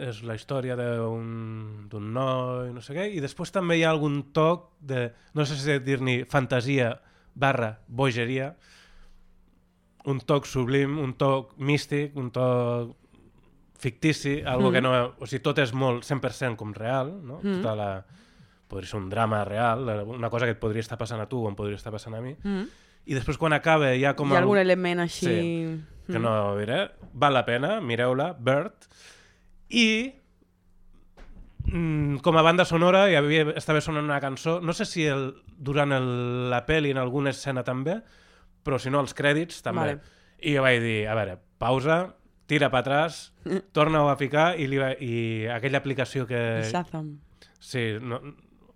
és la història d'un d'un noi, no sé què, i després també hi ha algun toc de, no sé si dir-ne fantasia barra bogeria, un toc sublim, un toc místic, un toc fictici, algo Mm. que no... O sigui, tot és molt 100% com real, no? Mm. Tota la... Podria ser un drama real, una cosa que et podria estar passant a tu o em podria estar passant a mi. Mm. I després quan acaba hi ha com... Hi ha el- algun element així... Sí, que Mm. no diré. Val la pena, mireu-la, Bird. I mm, com a banda sonora hi havia, estava sonant una cançó, no sé si el, durant el, la pel·li en alguna escena també, però si no els crèdits també. Vale. I jo vaig dir, a veure, pausa, tira per atrás, torna-ho a ficar i, li va, i aquella aplicació que... Shazam. Sí, no,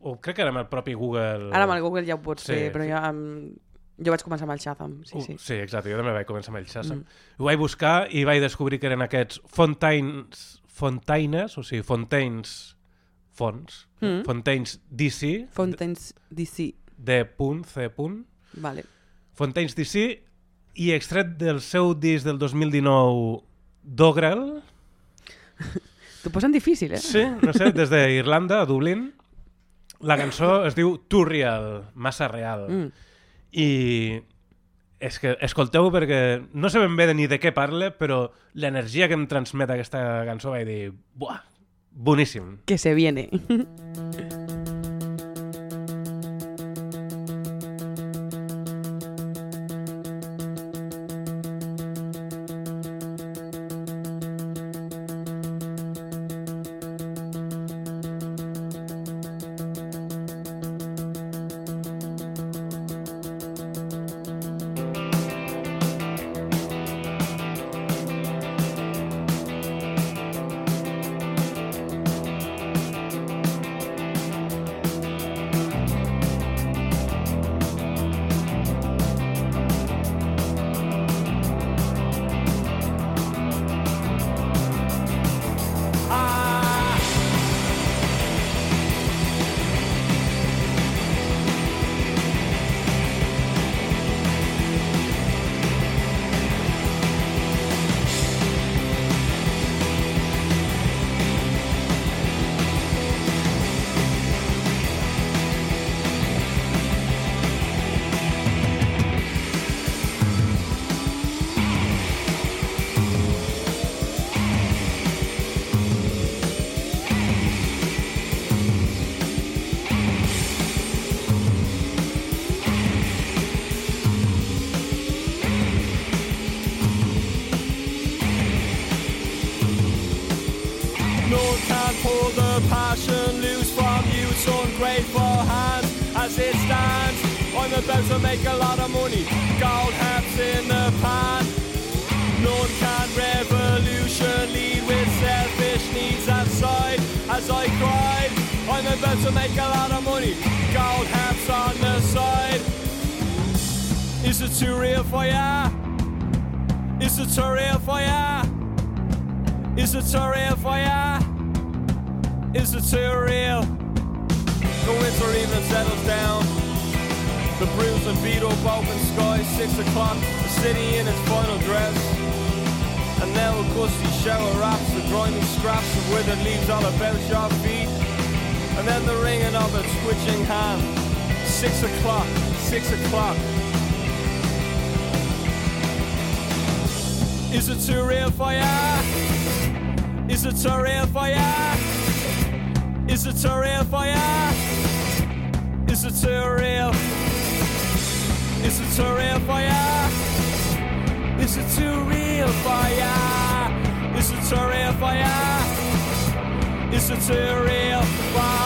o crec que era amb el propi Google... Ara amb el Google ja ho pots Sí, fer, però sí. jo, um, jo vaig començar amb el Shazam. Sí, Uh, sí. sí, exacte, jo també vaig començar amb el Shazam. Mm. Mm. Ho vaig buscar i vaig descobrir que eren aquests fontaines, fontaines o sigui, fontaines fons, Mm. fontaines DC, Fontaines DC. de punt, C punt, Vale. Fontaines DC, i extret del seu disc del 2019 Dogrel, T'ho posen difícil, eh? sí, no sé, des d'Irlanda, a Dublín, la cançó es diu Too Real, massa real. Mm. I és que escolteu perquè no sé ben bé de ni de què parla, però l'energia que em transmet aquesta cançó vaig dir, buah, boníssim. Que se viene. About to make a lot of money. Gold hats in the pan. None can revolution lead with selfish needs aside. As I cried, I'm about to make a lot of money. Gold hats on the side. Is it too real for ya? Is it too real for ya? Is it too real for ya? Is it too real? The winter evening settles down. The bruised and beat up open sky, six o'clock, the city in its final dress. And now a gusty shower wraps the grimy scraps of withered leaves all about your feet. And then the ringing of a twitching hand. Six o'clock, six o'clock. Is it too real for ya? Is it too real for ya? Is it too real for ya? Is it too real? Is it too real for ya? Is it too real for ya? Is it too real for ya? Is it too real for ya?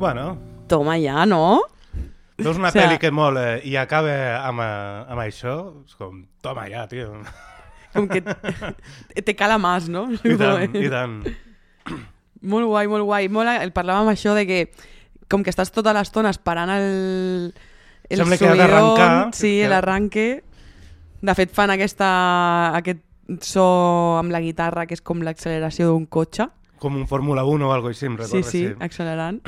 Bueno, Toma ja, no? veus una O sea- pel·li que mola i acaba amb, eh, amb això, és com, toma ja, tio. Com que te cala más, no? I tant, i tant. Molt guai, molt guai. Molt, el parlàvem això de que com que estàs tota l'estona esperant el, el Sembla que ha d'arrencar, sí, que- l'arranque. De fet, fan aquesta, aquest so amb la guitarra que és com l'acceleració d'un cotxe. Com un Fórmula 1 o algo així, em Sí, recorda. sí, accelerant.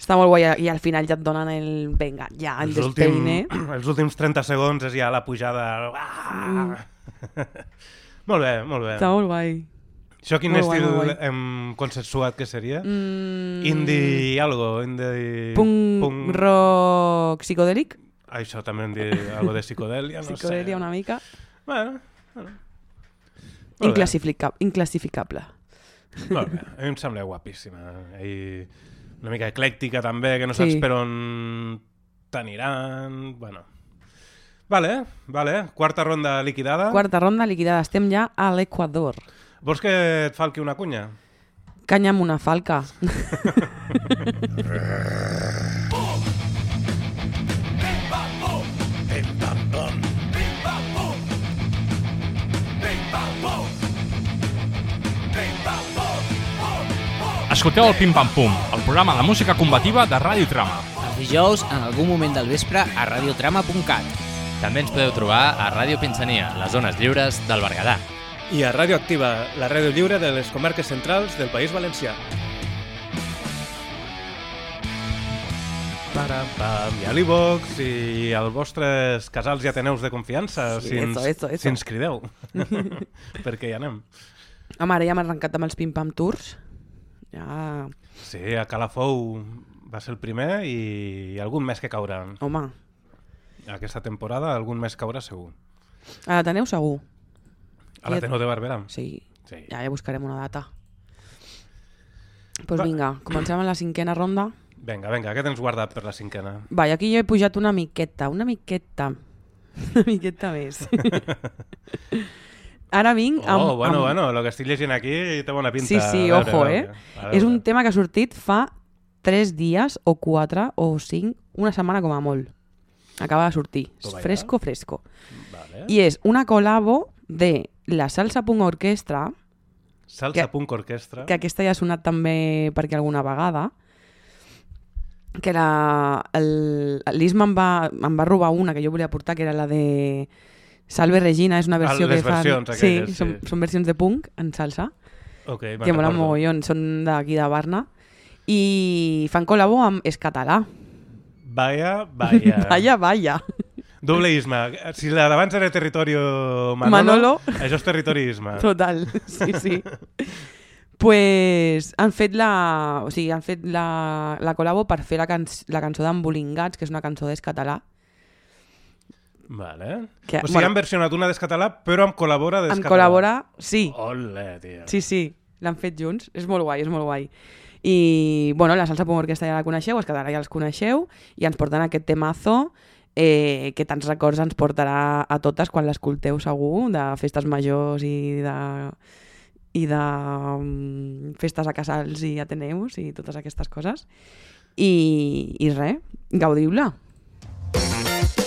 Està molt guai i al final ja et donen el... Venga, ja, el Els, últim, despeine. els últims 30 segons és ja la pujada... Ah! molt bé, molt bé. Mm. Està molt guai. Això quin Molt guai, estil molt guai. hem consensuat que seria? Mm, Indie algo, indie... Punk, rock psicodèlic. Això també em dir algo de psicodèlia, no Psicodèlia sé. una mica. Bueno, bueno. Molt bé. Inclassifica inclassificable. Molt bé, a mi em sembla guapíssima. I una mica eclèctica també, que no Sí. saps per on t'aniran... Bueno. Vale, vale. Quarta ronda liquidada. Quarta ronda liquidada. Estem ja a l'Equador. Vols que et falqui una cunya? Canya amb una falca. Escolteu el Pim Pam Pum, el programa de música combativa de Ràdio Trama. Els dijous, en algun moment del vespre, a radiotrama.cat. També ens podeu trobar a Ràdio Pinsania, les zones lliures del Berguedà. I a Ràdio Activa, la ràdio lliure de les comarques centrals del País Valencià. Para, pam, i a l'Ivox i als vostres casals i ateneus de confiança, Sí, si, ens, eso, eso, eso. si ens crideu. Perquè hi anem. Home, ara ja hem arrencat amb els Pim Pam Tours. Ja... Sí, a Calafou va ser el primer i algun més que caurà. Home, Aquesta temporada algun més caurà segur. a l'Ateneu segur. A l'Ateneu de Barberà? Sí. Sí. Ja, ja buscarem una data. Doncs pues Va. vinga, comencem amb la cinquena ronda. Vinga, vinga, què tens guardat per la cinquena? Va, i aquí jo he pujat una miqueta, una miqueta, una miqueta més. Ara vinc amb... Oh, bueno, amb... bueno, el que estic llegint aquí té bona pinta. Sí, sí, veure, ojo, a eh? veure. És un tema que ha sortit fa 3 dies o 4 o 5, una setmana com a molt. Acaba de sortir. Ja. fresco, fresco. Vale. I és una colabo de la Salsa Punk Orquestra, Salsa que- Punk Orquestra. que aquesta ja ha sonat també perquè alguna vegada, que l'Isma em, va, em va robar una que jo volia portar, que era la de Salve Regina, és una Ah, versió les que fan... versions aquelles, sí, sí. Són, són versions de punk en salsa, Ok, me'n que mola mogollon, són d'aquí de Barna, i fan col·labo amb És Català. Vaya, vaya. Vaya, vaya. Doble isma. Si la d'abans era territorio Manolo, Manolo. això és territori isma. Total, sí, sí. pues han fet la, o sigui, han fet la, la col·labo per fer la, can la cançó d'Embolingats, que és una cançó d'es català. Vale. Que- o sigui, bueno. han versionat una descatalà, però amb col·labora descatalà. col·labora, sí. Ole, tio. Sí, sí, l'han fet junts. És molt guai, és molt guai. I, bueno, la salsa punk orquestra ja la coneixeu, els català ja els coneixeu, i ens porten aquest temazo eh, que tants records ens portarà a totes quan l'escolteu segur, de festes majors i de i de mm, festes a casals i ateneus i totes aquestes coses. I, i res, gaudiu-la. Diese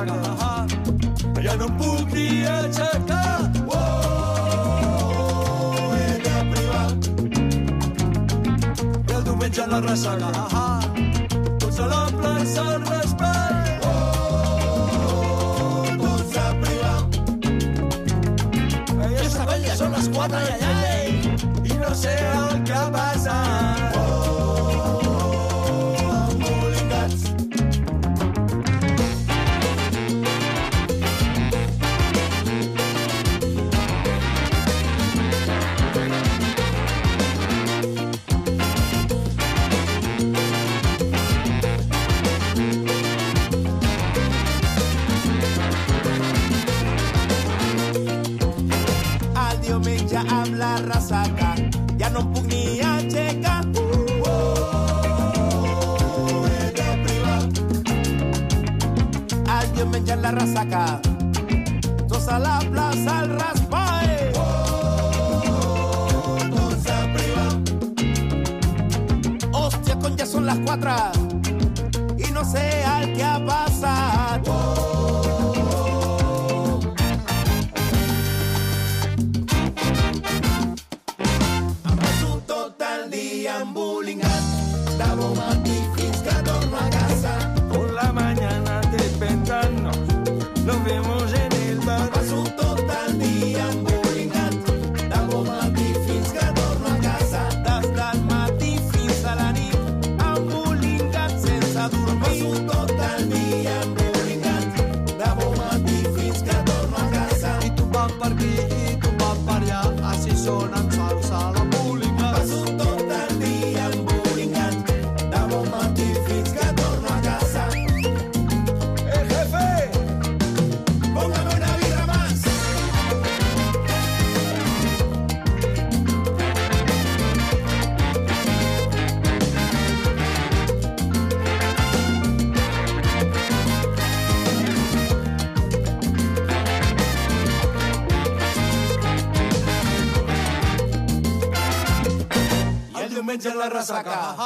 agafar. Ja no em puc ni aixecar. Oh, he de privar. I el diumenge a la ressaca, tots a la plaça la ressaca tots a la plaça al raspall. Oh, tots a privar. Hòstia, con ja són les quatre el diumenge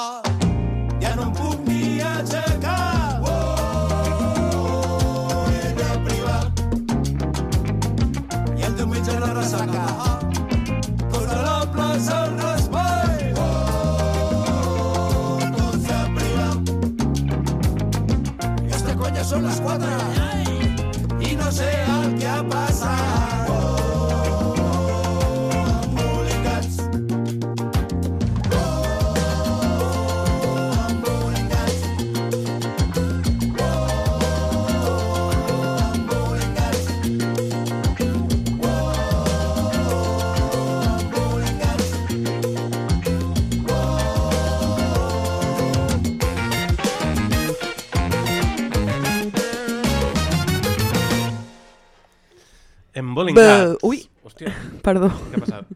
Embolingats. Buh, ui. Hòstia. Perdó. Què ha passat?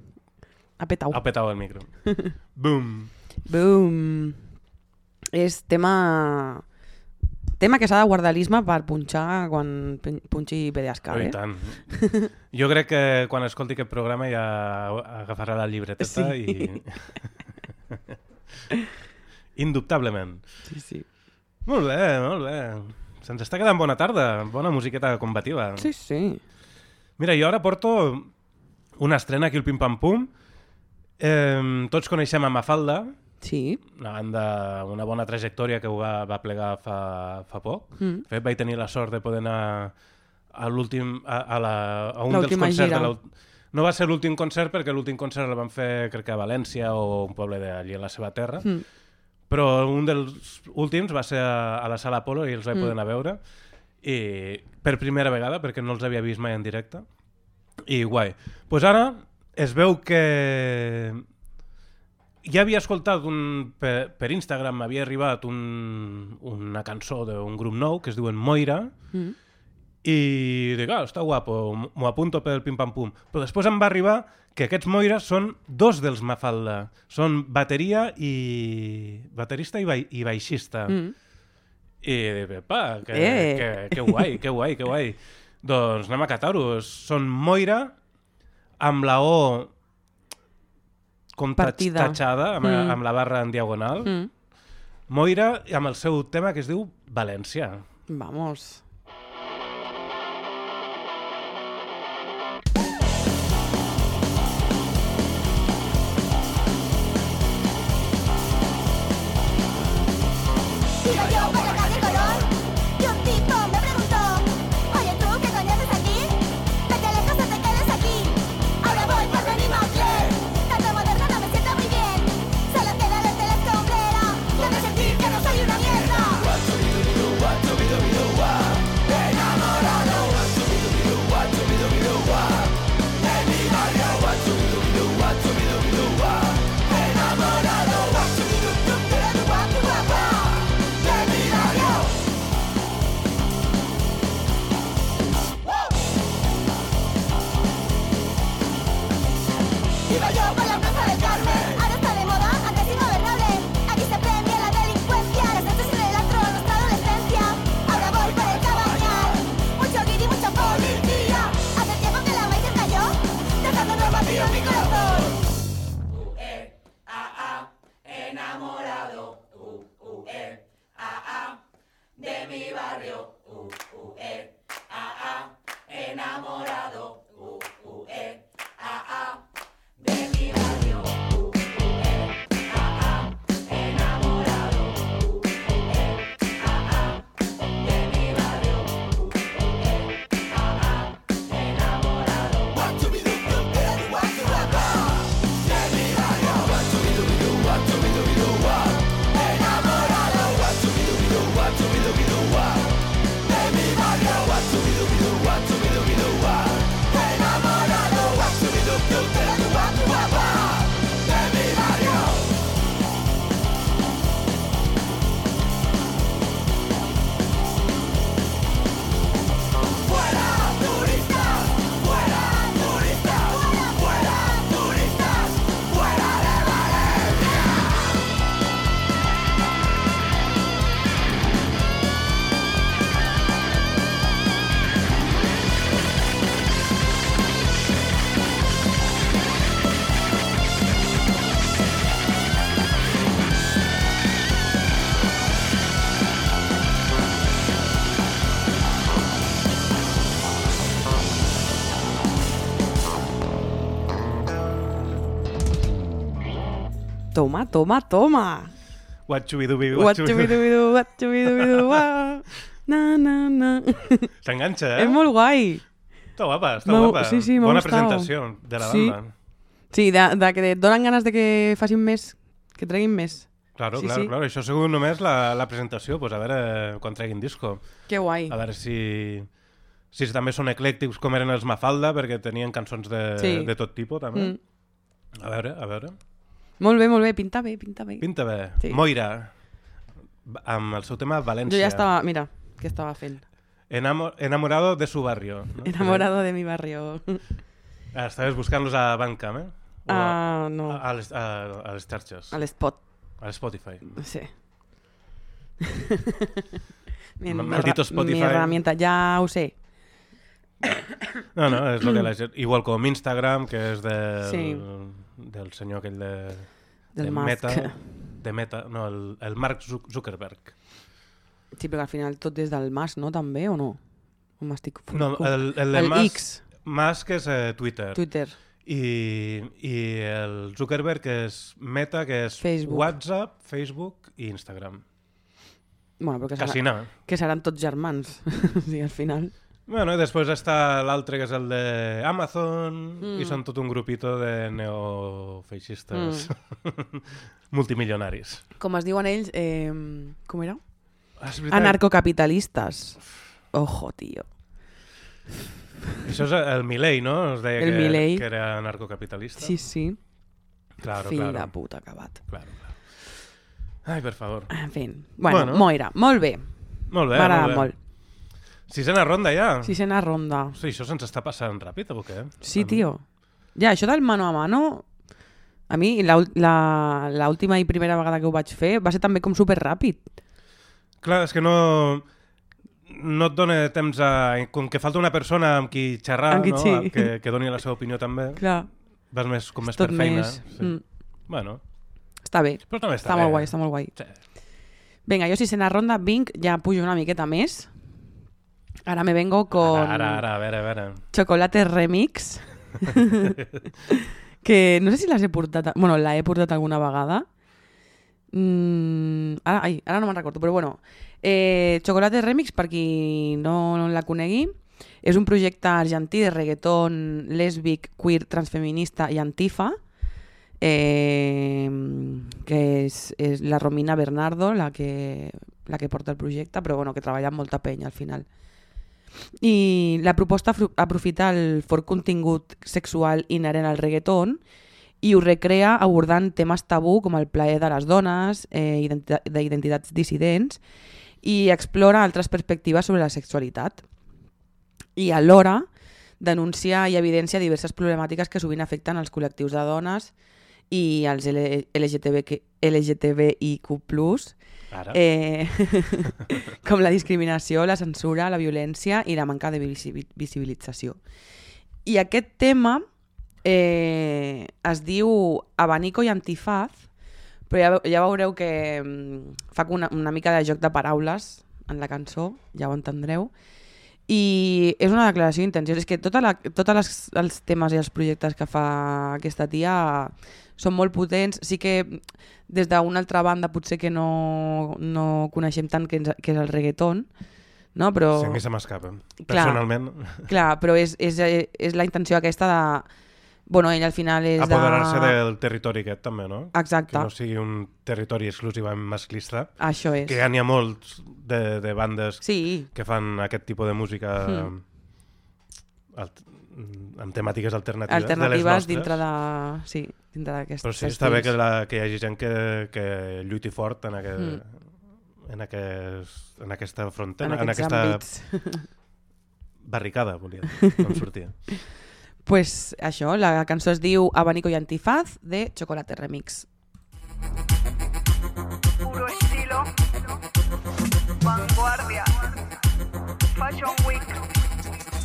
Ha petau. Ha petat el micro. Boom. Boom. És tema... Tema que s'ha de guardar l'Isma per punxar quan punxi Pediascar, Oh, eh? I tant. Jo crec que quan escolti aquest programa ja agafarà la llibreteta Sí. i... Indubtablement. Sí, sí. Molt bé, molt bé. Se'ns està quedant bona tarda, bona musiqueta combativa. Sí, sí. Mira, jo ara porto una estrena aquí al Pim Pam Pum. Eh, tots coneixem a Mafalda, Sí. una banda, una bona trajectòria que ho va, va plegar fa, fa poc. Mm. De fet, vaig tenir la sort de poder anar a l'últim a, a, la, a un dels concerts gira. de l'ult- no va ser l'últim concert perquè l'últim concert el van fer crec que a València o un poble d'allí a la seva terra Mm. però un dels últims va ser a, a la sala Apolo i els vaig Mm. poder anar a veure i per primera vegada perquè no els havia vist mai en directe i guai. Doncs pues ara es veu que ja havia escoltat un, per, per Instagram m'havia arribat un, una cançó d'un grup nou que es diuen Moira Mm. i dic, ah, està guapo, m'ho apunto pel pim-pam-pum. Però després em va arribar que aquests Moira són dos dels Mafalda. Són bateria i... baterista i, bai... i baixista. Mm. I dic, pa, que, Eh. que, que guai, que guai, que guai. doncs anem a catar-ho. Són Moira amb la O com Partida. tatxada, amb, Mm. amb la barra en diagonal. Mm. Moira amb el seu tema que es diu València. Vamos. Toma, toma. What be, What be do, do, what do, wa. Na, na, na. S'enganxa, eh? És molt guai. Està guapa, està guapa. sí, sí, Bona presentació de la Sí. banda. Sí, de, de que et donen ganes de que facin més, que treguin més. Claro, Sí, claro, sí. claro. Això ha sigut només la, la presentació, pues a veure quan treguin disco. Que guai. A veure si, si també són eclèctics com eren els Mafalda, perquè tenien cançons de, Sí. de tot tipus, també. Mm. A veure, a veure. Molt bé, molt bé, pinta bé, pinta bé. Pinta bé. Sí. Moira, amb el seu tema València. Jo ja estava, mira, què estava fent. Enamo enamorado de su barrio. No? Enamorado de mi barrio. Ah, estaves buscant-los a Bandcamp, eh? O Ah, no. A, a, les, a, a les xarxes. A l'Spot. A l'Spotify. Sí. mi, Ma- mi maldito Spotify. Mi herramienta, ja ho sé. No, no, és el que la gent... Igual com Instagram, que és del, Sí. Del senyor aquell de... Del de Musk. Meta, de Meta, no, el, el Mark Zuc- Zuckerberg. Sí, perquè al final tot des del Mas, no? També, o no? O m'estic... No, el, el, de el Musk, X. Musk és eh, Twitter. Twitter. I, I el Zuckerberg és Meta, que és Facebook. WhatsApp, Facebook i Instagram. Bueno, però que, serà, que seran tots germans. o sigui, al final... Bueno, i després està l'altre que és el de Amazon Mm. i són tot un grupito de neofeixistes multimilionaris. Com es diuen ells, eh, com era? Ah, és veritat. Anarcocapitalistes. Ojo, tio. Això és el Milei, no? Es deia El que, que era anarcocapitalista. Sí, sí. Claro, Fill claro. de puta acabat. Claro, claro. Ai, per favor. En fi. Bueno, Bueno. Moira, molt bé. Molt bé, M'agrada molt bé. molt. Sisena ronda ja. Sisena ronda. Sí, això se'ns està passant ràpid o què? Sí, tio. Ja, això del mano a mano, a mi la ul- la- l'última i primera vegada que ho vaig fer va ser també com super ràpid. Clar, és que no no et dona temps a... Com que falta una persona amb qui xerrar, Amb qui no? sí. que, que doni la seva opinió també. Clar. Vas més, com més Tot per feina. més, Sí. mm. Bueno, Està bé. Però també està està bé. molt guai, està molt guai. Sí. Vinga, jo sisena ronda vinc, ja pujo una miqueta més. Ara me vengo con ara, ara, a veure, a veure. Chocolate Remix. que no sé si les he portat... Bueno, la he portat alguna vegada. Mm, ara, ai, ara no me'n recordo, però bueno. Eh, Chocolate Remix, per qui no, no la conegui, és un projecte argentí de reggaeton lèsbic, queer, transfeminista i antifa, eh, que és, és la Romina Bernardo, la que, la que porta el projecte, però bueno, que treballa amb molta penya al final. I la proposta aprofita el fort contingut sexual inherent al reggaeton i ho recrea abordant temes tabú com el plaer de les dones, eh, identi- d'identitats dissidents, i explora altres perspectives sobre la sexualitat. I alhora denuncia i evidencia diverses problemàtiques que sovint afecten els col·lectius de dones i els LGTB, LGTBIQ+, Ara. eh, com la discriminació, la censura, la violència i la manca de visi- visibilització. I aquest tema eh, es diu Abanico i Antifaz, però ja, ja veureu que mm, fa una, una mica de joc de paraules en la cançó, ja ho entendreu. I és una declaració d'intencions. És que tots tota els temes i els projectes que fa aquesta tia són molt potents. Sí que des d'una altra banda potser que no, no coneixem tant que, ens, que és el reggaeton, no? però... Sí, a mi se m'escapa. Personalment. Clar, però és, és, és la intenció aquesta de... Bueno, ell al final és Apoderar-se de... del territori aquest, també, no? Exacte. Que no sigui un territori exclusivament masclista. Això és. Que ja n'hi ha molts de, de bandes Sí. que fan aquest tipus de música Mm. alt, amb temàtiques alternatives, alternatives de les nostres. dintre de... Sí, dintre d'aquestes Però sí, està bé que, la, que hi hagi gent que, que lluiti fort en, aquest, mm. en, aquest, en aquesta frontera, En en, aquesta àmbits. barricada, volia dir, no em sortia. pues això, la cançó es diu Abanico y Antifaz de Chocolate Remix. puro estilo, Fashion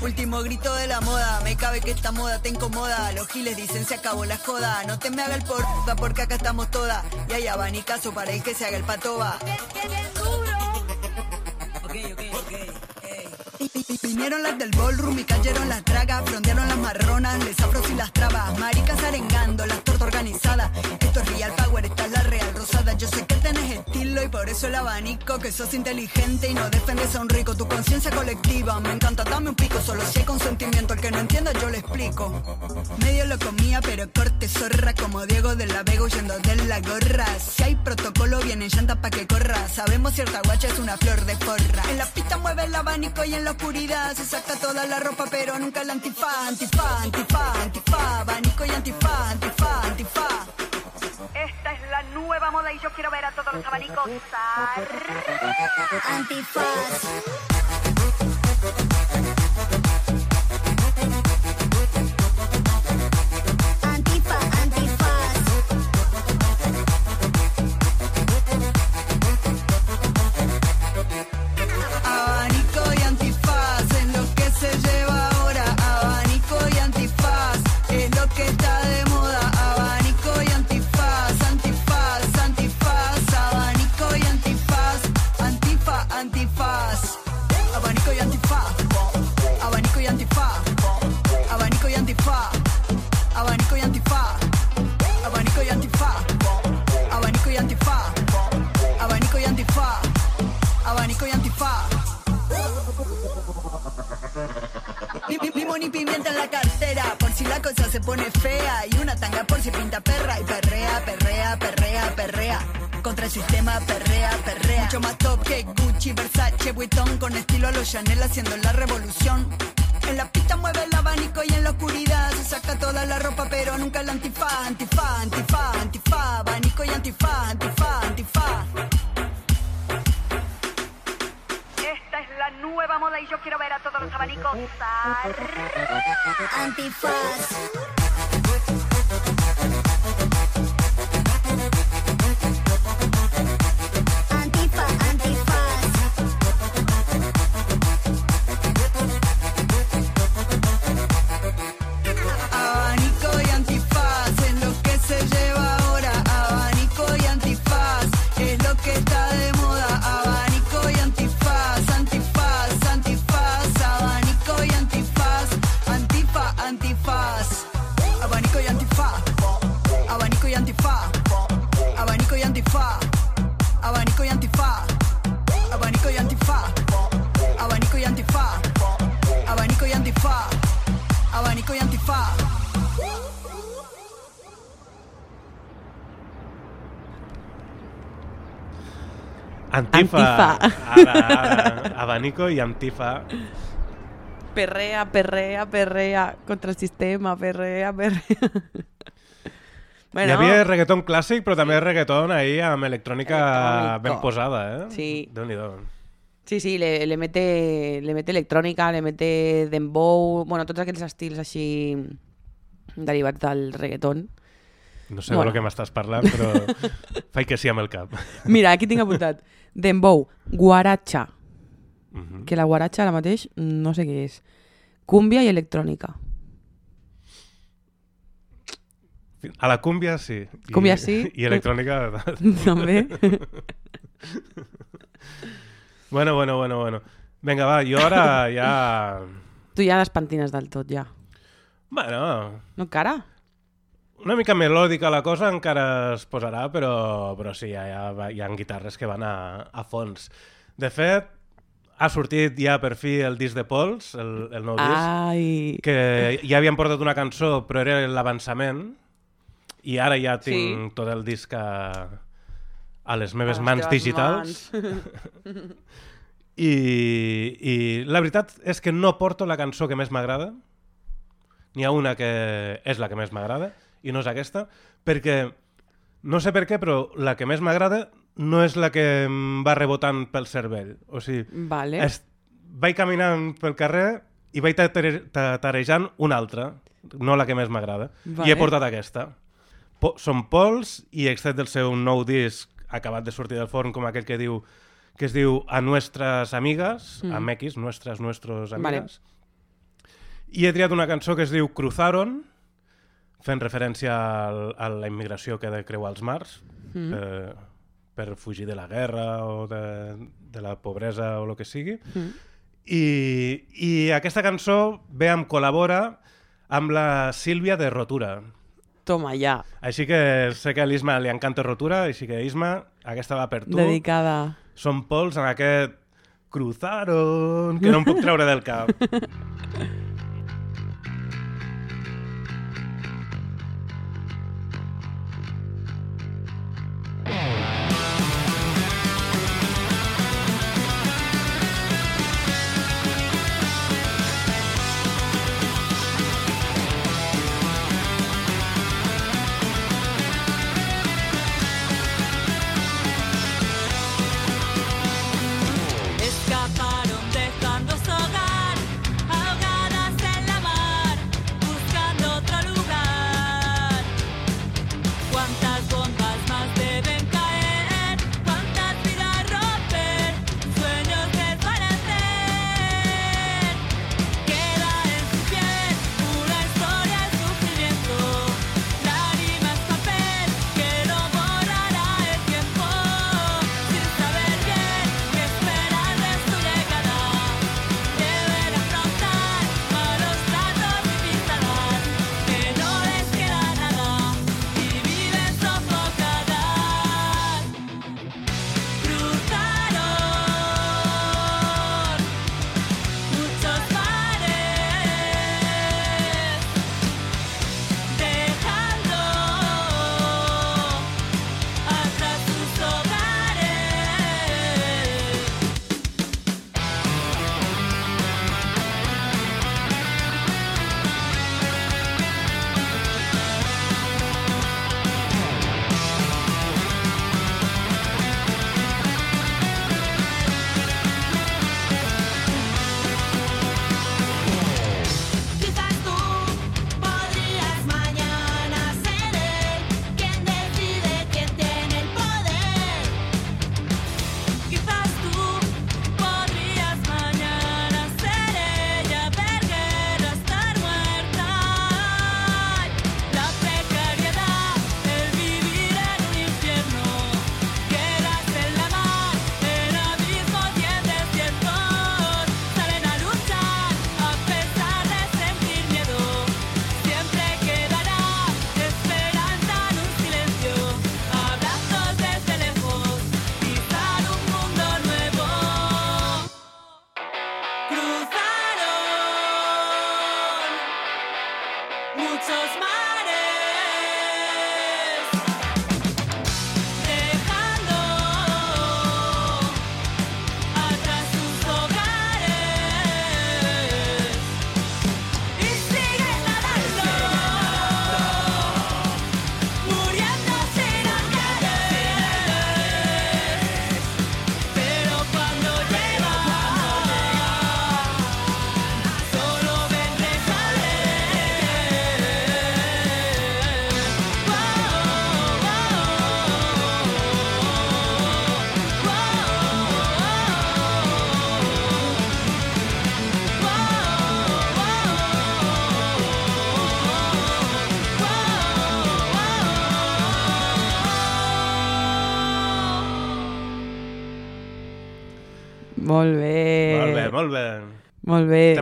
Último grito de la moda, me cabe que esta moda te incomoda. Los giles dicen se acabó la joda. No te me haga el porta porque acá estamos todas. Y hay abanicazo para el que se haga el patoba. Vinieron las del ballroom y cayeron las dragas, frontearon las marronas, les afros y las trabas, maricas arengando, las tortas organizadas. Esto es real power, esta es la real rosada. Yo sé que tenés estilo y por eso el abanico, que sos inteligente y no defendes a un rico. Tu conciencia colectiva, me encanta, dame un pico, solo si hay consentimiento. El que no entienda yo le explico. Medio lo comía, pero corte zorra, como Diego de la Vega huyendo de la gorra. Si hay protocolo, viene llanta pa' que corra. Sabemos cierta guacha es una flor de forra. En la pista mueve el abanico y en la oscuridad se saca toda la ropa, pero nunca el antifaz, antifaz, antifaz, antifaz. Abanico y antifaz, antifaz, antifaz. Esta es la nueva moda y yo quiero ver a todos los abanicos. Antifaz. La cosa se pone fea. Y una tanga por si pinta perra. Y perrea, perrea, perrea, perrea. Contra el sistema, perrea, perrea. Mucho más top que Gucci, Versace, Vuitton. Con estilo a los Chanel haciendo la revolución. En la pista mueve el abanico y en la oscuridad se saca toda la ropa, pero nunca el antifaz, antifaz, antifaz, antifaz. Abanico y antifaz, antifaz, antifaz. Hueva moda y yo quiero ver a todos los abanicos. Antifaz. Antifaz, antifaz. Abanico y antifaz. Es lo que se lleva ahora. Abanico y antifaz. Es lo que está demostrado. Antifa. Antifa. Ara, ara, abanico i Antifa. Perrea, perrea, perrea, contra el sistema, perrea, perrea. Hi havia reggaeton clàssic, però també reggaeton ahir amb electrònica Electrònico. ben posada, eh? Sí. Déu-n'hi-do. Sí, sí, le, le, mete, le mete electrònica, le mete dembow, bueno, tots aquells estils així derivats del reggaeton. No sé Bueno. bueno. de què m'estàs parlant, però faig que sí amb el cap. Mira, aquí tinc apuntat. Dembow, guaracha, Mhm. que la guaracha ara mateix no sé què és. Cúmbia i electrònica. A la cúmbia sí. I, Cúmbia sí. I electrònica... També. bueno, bueno, bueno, bueno. Vinga, va, jo ara ja... Tu ja les pantines del tot, ja. Bueno, No encara? Una mica melòdica la cosa encara es posarà, però, però sí, ja, ja, hi ha guitarres que van a, a fons. De fet, ha sortit ja per fi el disc de Pols, el, el nou disc, Ai. que ja havien portat una cançó, però era l'avançament, i ara ja Sí. tinc tot el disc a, a les meves A les mans digitals. mans. I, I la veritat és que no porto la cançó que més m'agrada. N'hi ha una que és la que més m'agrada i no és aquesta, perquè no sé per què, però la que més m'agrada no és la que em va rebotant pel cervell. O sigui, Vale. es, vaig caminant pel carrer i vaig tatare- tatarejant una altra, no la que més m'agrada. I Vale. he portat aquesta. Po són Pols i extret del seu nou disc acabat de sortir del forn, com aquell que diu que es diu A Nuestras Amigas, Mm. amb X, Nuestras, Nuestros Vale. Amigas. I he triat una cançó que es diu Cruzaron, fent referència al, a la immigració que ha de creuar els mars, Mm. per, per fugir de la guerra o de, de la pobresa o el que sigui. Mm. I, I aquesta cançó ve amb col·labora amb la Sílvia de Rotura. Toma, ja. Així que sé que a l'Isma li encanta Rotura, així que Isma, aquesta va per tu. Dedicada. Són pols en aquest Cruzaron, que no em puc treure del cap.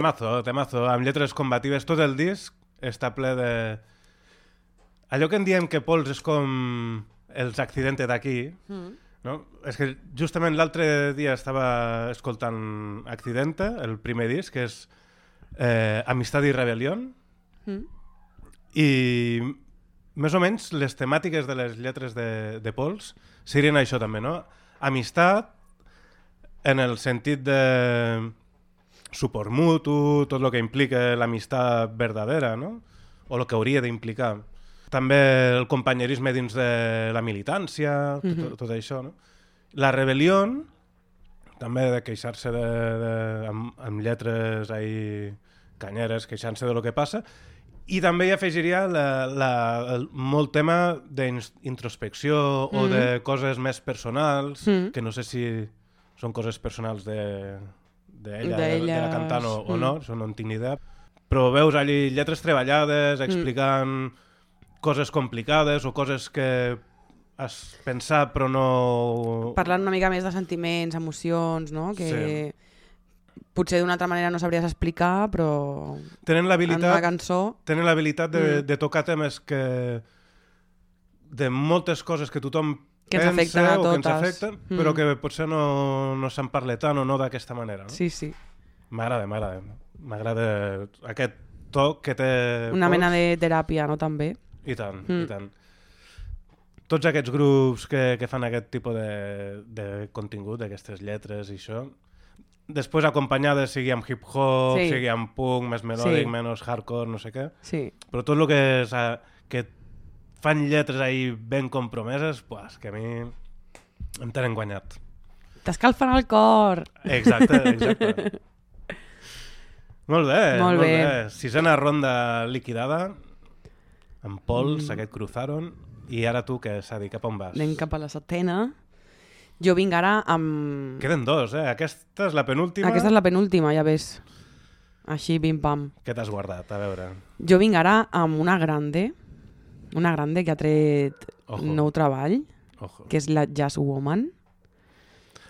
Temazo, temazo, amb lletres combatives. Tot el disc està ple de... Allò que en diem que Pols és com els accidentes d'aquí, Mm. no? És que justament l'altre dia estava escoltant Accidente, el primer disc, que és eh, Amistad i Rebelión, Mm. i més o menys les temàtiques de les lletres de, de Pols serien això també, no? Amistat, en el sentit de suport mutu, tot el que implica l'amistat verdadera, no? O el que hauria d'implicar. També el companyerisme dins de la militància, tot, Mhm. tot això, no? La rebel·lió, també de queixar-se de, de, amb, amb lletres ahí canyeres, queixant-se de lo que passa, i també hi afegiria la, la, el, molt tema d'introspecció o Mhm. de coses més personals, Mhm. que no sé si són coses personals de d'ella, de, de, la cantant o, o mm. no, això no en tinc ni idea. Però veus allí lletres treballades, explicant coses complicades o coses que has pensat però no... Parlant una mica més de sentiments, emocions, no? Que potser d'una altra manera no sabries explicar, però tenen en l'habilitat cançó... tenen l'habilitat de, Mm. de tocar temes que de moltes coses que tothom Que ens afecten a o que ens totes. afecten, Mm. però que potser no, no se'n parla tant o no d'aquesta manera. No? Sí, sí. M'agrada, m'agrada. M'agrada aquest toc que té... Una Pols. mena de teràpia, no? També. I tant, Mm. i tant. Tots aquests grups que, que fan aquest tipus de, de contingut, d'aquestes lletres i això, després acompanyades sigui amb hip-hop, Sí. sigui amb punk, més melòdic, Sí. menys hardcore, no sé què, Sí. però tot el que és a, que fan lletres ahí ben compromeses, pues, que a mi em tenen guanyat. T'escalfen el cor! Exacte, exacte. molt bé, Molt molt bé. bé. Sisena ronda liquidada, amb Pols, Mm. aquest cruzaron, i ara tu, què, Sadi, cap a on vas? Anem cap a la setena. Jo vinc ara amb... Queden dos, eh? Aquesta és la penúltima. Aquesta és la penúltima, ja ves. Així, pim-pam. Què t'has guardat? A veure. Jo vinc ara amb una grande, una grande que ha tret Ojo. nou treball, Ojo. que és la Jazz Woman.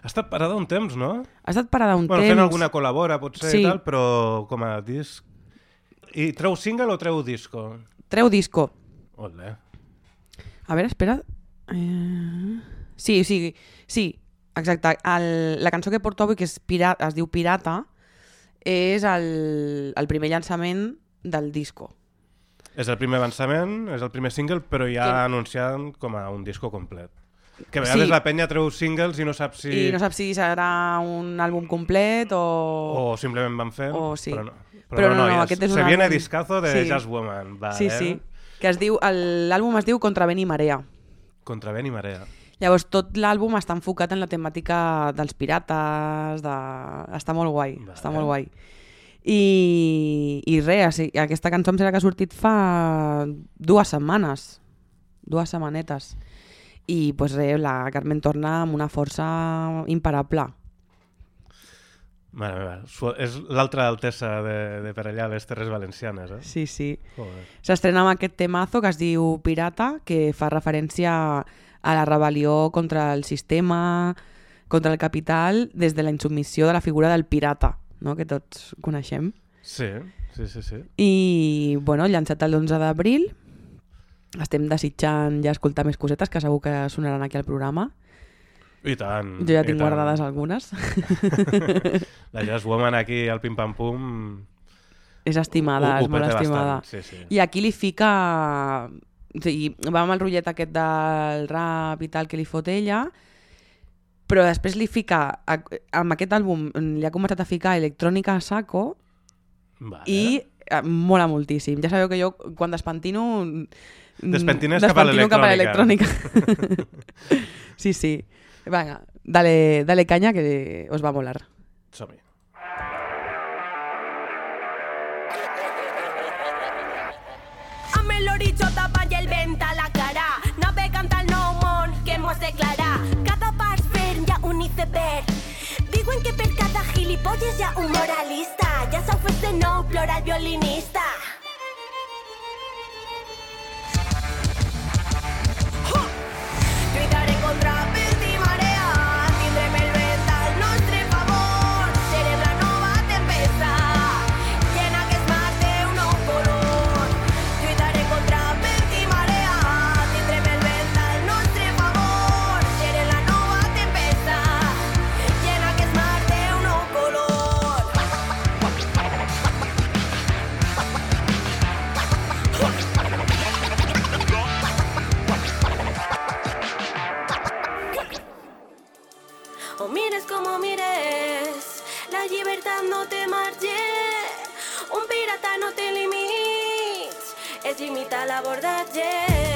Ha estat parada un temps, no? Ha estat parada un bueno, temps. fent alguna col·labora, potser, Sí. i tal, però com a disc... I treu single o treu disco? Treu disco. Olé. A veure, espera. Eh... Sí, sí, sí, exacte. El, la cançó que porto avui, que és Pirata, es diu Pirata, és el, el primer llançament del disco. És el primer avançament, és el primer single, però ja Que- anunciant com a un disco complet. Que a vegades Sí. la penya treu singles i no sap si... I no saps si serà un àlbum complet o... O simplement van fent, O sí. però no. Però no, no, ja aquest és se un viene àlbum- discazo de Sí. Jazz Woman. Vale. Sí, sí. Que es diu, l'àlbum es diu Contra vent i marea. Contra vent i marea. Llavors, tot l'àlbum està enfocat en la temàtica dels pirates, de... està molt guai, vale. està molt guai. I, i res, aquesta cançó em sembla que ha sortit fa dues setmanes, dues setmanetes. I pues res, la Carmen torna amb una força imparable. Mare meva, és l'altra altesa de, de per allà, les Terres Valencianes, eh? Sí, sí. S'estrena amb aquest temazo que es diu Pirata, que fa referència a la rebel·lió contra el sistema, contra el capital, des de la insubmissió de la figura del pirata, no? que tots coneixem. Sí, sí, sí, sí. I, bueno, llançat l'11 d'abril, estem desitjant ja escoltar més cosetes que segur que sonaran aquí al programa. I tant. Jo ja tinc tant. guardades algunes. la Jazz Woman aquí al Pim Pam Pum... És estimada, Ho- ho és molt estimada. bastant, sí, sí. I aquí li fica... O sigui, va amb el rotllet aquest del rap i tal que li fot ella, però després li fica, a- amb aquest àlbum li ha començat a ficar electrònica a saco Vale. i eh, mola moltíssim. Ja sabeu que jo quan despentino... mm, Despentines despentino cap a l'electrònica. sí, sí. Vinga, dale, dale caña que os va a molar. Som-hi. Per cada gilipolles hi ha un moralista. Ja s'ha fet de nou plora el violinista mires como mires, la libertad no te marche. Un pirata no te limites, es limita la abordatge.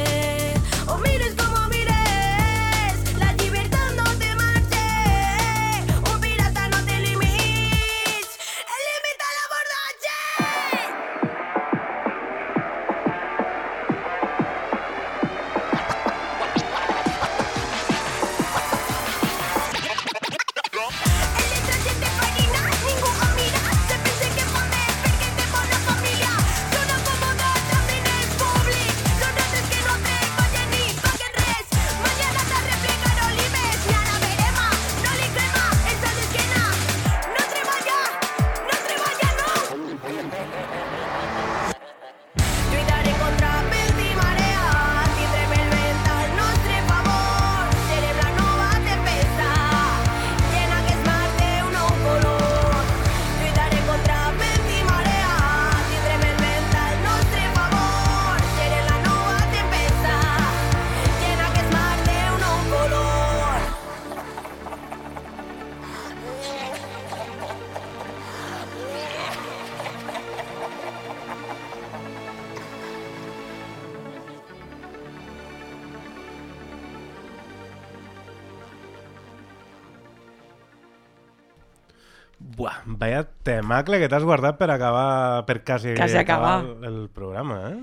Buah, vaya temacle que t'has guardat per acabar, per quasi, Quasi acabar. el, el programa, eh?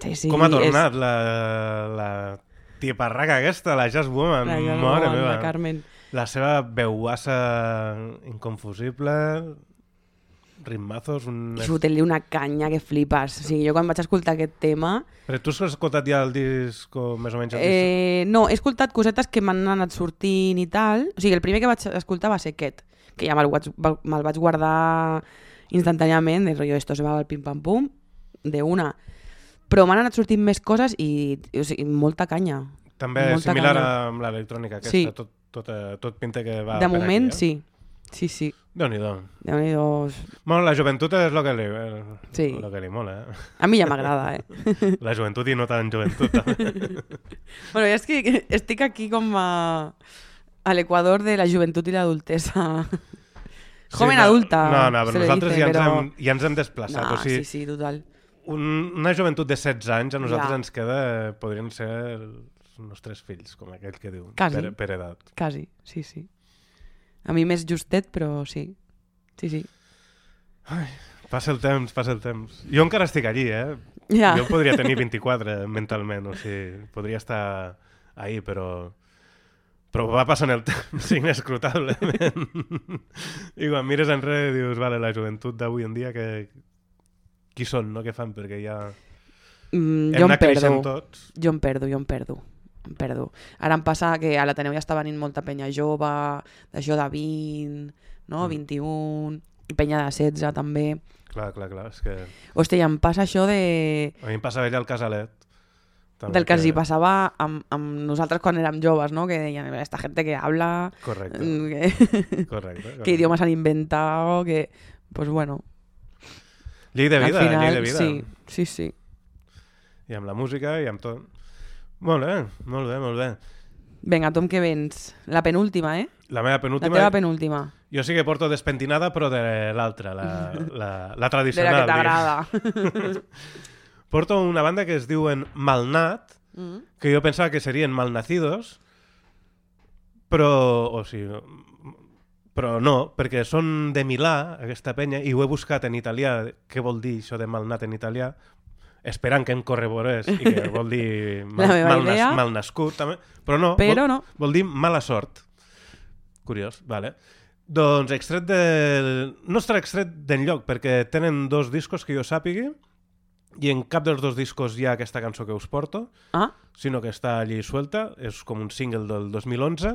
Sí, sí, Com ha és- tornat la, la tiparraca aquesta, la Jazz Woman, La Jazz mare Woman, meva. la Carmen. La seva veuassa inconfusible, ritmazos, un... I fotent-li una canya que flipes. O sigui, jo quan vaig escoltar aquest tema... Però tu has escoltat ja el disc, o més o menys el disc? Eh, no, he escoltat cosetes que m'han anat sortint i tal. O sigui, el primer que vaig escoltar va ser aquest, que ja me'l vaig, me'l vaig guardar instantàniament, de rotllo esto se va al pim-pam-pum, de una. Però m'han anat sortint més coses i, o sigui, molta canya. També molta similar canya. amb l'electrònica aquesta, Sí. tot, tot, eh, tot pinta que va De moment, aquí, eh? sí. Sí, sí. Déu-n'hi-do. Déu-n'hi-do. Bueno, la joventut és el que li, eh, Sí. lo que li mola, eh? A mi ja m'agrada, eh? La joventut i no tan joventut. bueno, és que estic aquí com a, a l'equador de la joventut i l'adultesa. Joven no, adulta. No, no, però nosaltres dice, ja, ens però- hem, ja ens hem desplaçat. No, o sigui, sí, sí, total. Un, una joventut de 16 anys a nosaltres Ja. ens queda, podrien ser els nostres fills, com aquell que diu, Quasi. per, per edat. Quasi, sí, sí. A mi més justet, però sí. Sí, sí. Ai, passa el temps, passa el temps. Jo encara estic allí, eh? Ja. Jo podria tenir 24 mentalment, o sigui, podria estar ahí, però... Però va passant el temps inescrutablement. I quan mires enrere dius, vale, la joventut d'avui en dia, que... qui són, no? Què fan? Perquè ja... Mm, jo em perdo. tots. Jo em perdo, jo em perdo. Em perdo. Ara em passa que a l'Ateneu ja està venint molta penya jove, d'això de 20, no? Mm. 21, i penya de 16 també. Clar, clar, clar, és que... Hòstia, i em passa això de... A mi em passava ella al casalet. També del que els hi passava amb, amb nosaltres quan érem joves, no? Que deien, esta gente que habla... Correcte. mm, Que, Correcte, correcte. que idiomas han inventado, que... Pues bueno... Llei de vida, final, llei de vida. Sí, sí, sí. I amb la música i amb tot. Molt bé, molt bé, molt bé. Vinga, Tom, què vens? La penúltima, eh? La meva penúltima... La teva penúltima. Jo sí que porto despentinada, però de l'altra, la, la, la De tradicional. la que t'agrada. porto una banda que es diuen Malnat, Mm. que jo pensava que serien malnacidos, però... O sigui, però no, perquè són de Milà, aquesta penya, i ho he buscat en italià, què vol dir això de malnat en italià, esperant que em corroborés i que vol dir La meva idea. malnascut, també. Però no, Però vol, no. vol dir mala sort. Curiós, vale. Doncs extret de... No està extret d'enlloc, perquè tenen dos discos que jo sàpigui, i en cap dels dos discos hi ha aquesta cançó que us porto, ah? sinó que està allí suelta, és com un single del 2011.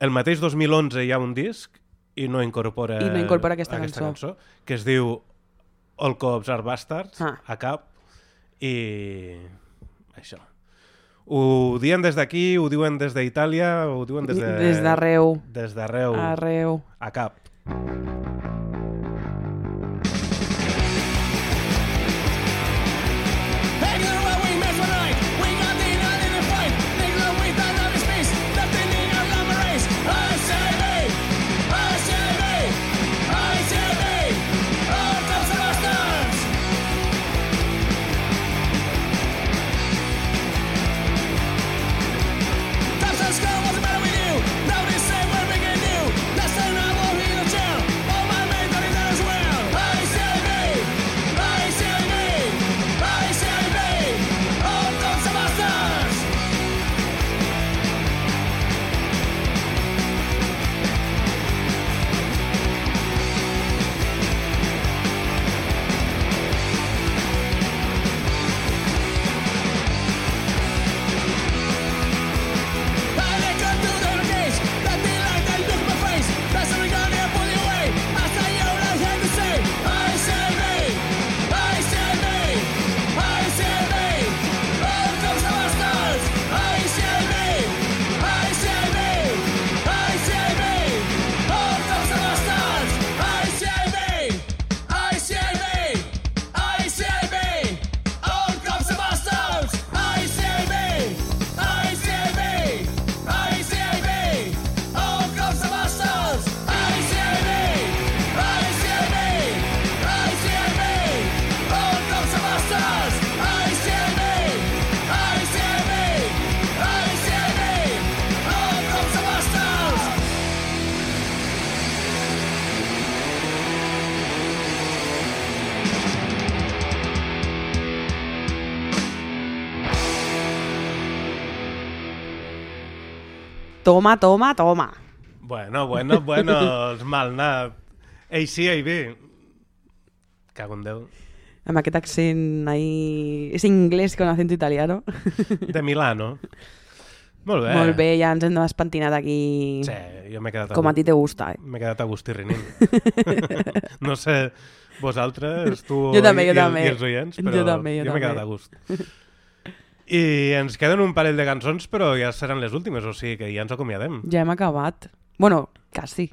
El mateix 2011 hi ha un disc i no incorpora, I no incorpora aquesta cançó. cançó, que es diu All Cops Are Bastards, Ah. a cap, i això. Ho diuen des d'aquí, ho diuen des d'Itàlia, ho diuen des de... Des d'arreu. Des d'arreu. Arreu. A cap. Bastards! Toma, toma, toma. Bueno, bueno, bueno, els malnat. Ei, sí, ei, bé. Cago en Déu. Amb aquest accent ahí... És inglès con acento italiano. De Milano. Molt bé. Molt bé, ja ens hem despentinat aquí. Sí, jo m'he quedat... Com a ti te gusta, eh? M'he quedat a gust i rinint. no sé, vosaltres, tu Jo també, i, jo i, també. i els oients, Jo però també, jo m'he quedat a gust. I ens queden un parell de cançons, però ja seran les últimes, o sigui que ja ens acomiadem. Ja hem acabat. Bueno, quasi.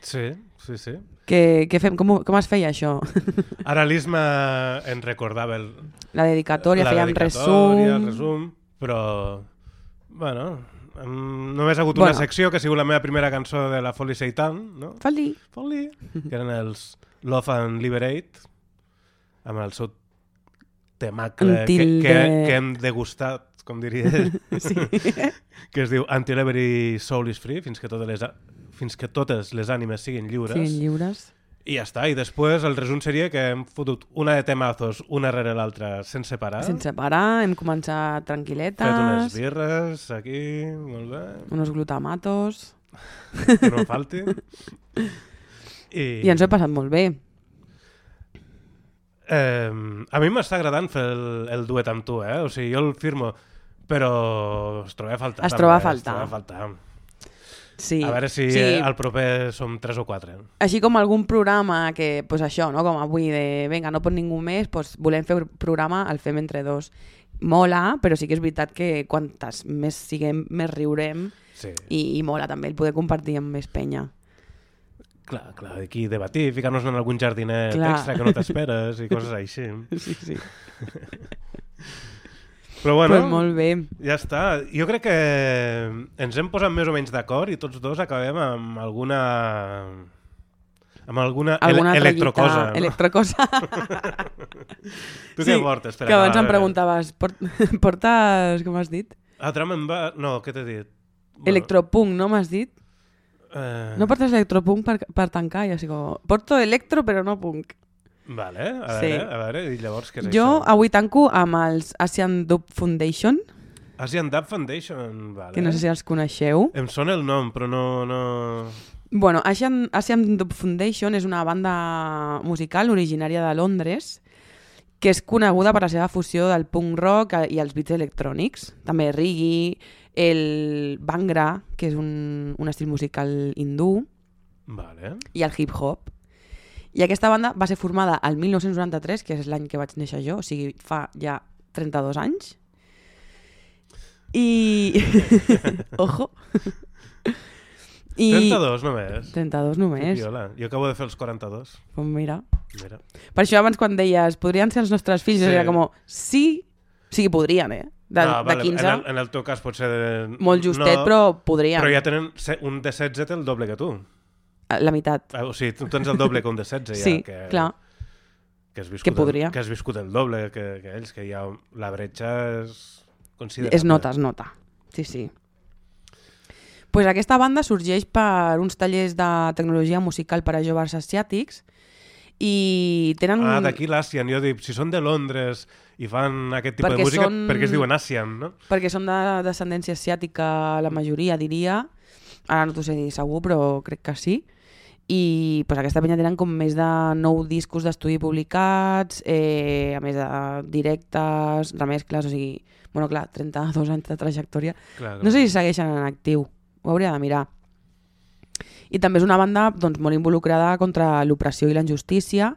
Sí, sí, sí. Què, què fem? Com, com es feia això? Ara l'Isma ens recordava el, La dedicatòria, la fèiem dedicatòria, resum. el resum, però, bueno, només ha hagut una Bueno. secció que ha sigut la meva primera cançó de la Folly Seitan, no? Folly. Folly. Que eren els Love and Liberate, amb el seu temacle Un que, que, que hem degustat, com diria ell, Sí. que es diu Until Every Soul is Free, fins que totes les, fins que totes les ànimes siguin lliures. Siguin lliures. I ja està, i després el resum seria que hem fotut una de temazos una rere l'altra sense parar. Sense parar, hem començat tranquil·letes. Fet unes birres aquí, molt bé. Unos glutamatos. Que no falti. I, I ens ho he passat molt bé. Eh, a mi m'està agradant fer el, el duet amb tu, eh? O sigui, jo el firmo, però es troba a faltar. Es troba a faltar. Es troba a faltar. Sí. A veure si sí. al proper som 3 o 4. Així com algun programa que, pues això, no? com avui, de venga, no pot ningú més, pues volem fer un programa, el fem entre dos. Mola, però sí que és veritat que quantes més siguem, més riurem Sí. i, i mola també el poder compartir amb més penya. Clar, clar, aquí debatir, ficar-nos en algun jardinet Clar. extra que no t'esperes i coses així. Sí, sí. Però bueno, Pues molt bé. ja està. Jo crec que ens hem posat més o menys d'acord i tots dos acabem amb alguna amb alguna, ele Alguna electrocosa. trallita- electrocosa. tu què portes? Per que abans em preguntaves, port, portes, com has dit? Ah, drum and ba... No, què t'he dit? Electropunk, no m'has dit? Eh... No portes electropunk per, per tancar, i així com... Porto electro però no punk. Vale, a Sí. veure, a veure, i llavors què és Jo això? avui tanco amb els Asian Dub Foundation, Asian Dub Foundation, vale. que no sé si els coneixeu. Em sona el nom, però no... no... Bueno, Asian, Asian Dub Foundation és una banda musical originària de Londres que és coneguda per la seva fusió del punk rock i els beats electrònics. També reggae, el bangra, que és un, un estil musical hindú, Vale. i el hip-hop. I aquesta banda va ser formada al 1993, que és l'any que vaig néixer jo, o sigui, fa ja 32 anys. I... Ojo! I... 32 només? 32 Que només. piola. Jo acabo de fer els 42. Pues mira. Mira. Per això abans quan deies, podrien ser els nostres fills, Sí. sí. era com, sí, sí que podrien, eh? De, Ah, de 15. En el, en el teu cas pot ser... De... Molt justet, però podrien. Però ja tenen un de 16 té el doble que tu. La meitat. Ah, o sigui, tu tens el doble que un de 16 ja. Sí, que, clar. Que has viscut Que podria. El, que has viscut el doble que, que ells, que ja la bretxa és considerable. Es nota, es nota. Sí, sí. Pues aquesta banda sorgeix per uns tallers de tecnologia musical per a joves asiàtics i tenen... Ah, d'aquí l'Asian. Jo dic, si són de Londres i fan aquest tipus Perquè de música, són- per què es diuen Asian, no? Perquè són de descendència asiàtica la majoria, diria. Ara no t'ho sé dir segur, però crec que sí. I pues, aquesta penya tenen com més de nou discos d'estudi publicats, eh, a més de directes, remescles, o sigui... Bueno, clar, 32 anys de trajectòria. Clar, clar. No sé si segueixen en actiu, ho hauria de mirar. I també és una banda doncs, molt involucrada contra l'opressió i la injustícia,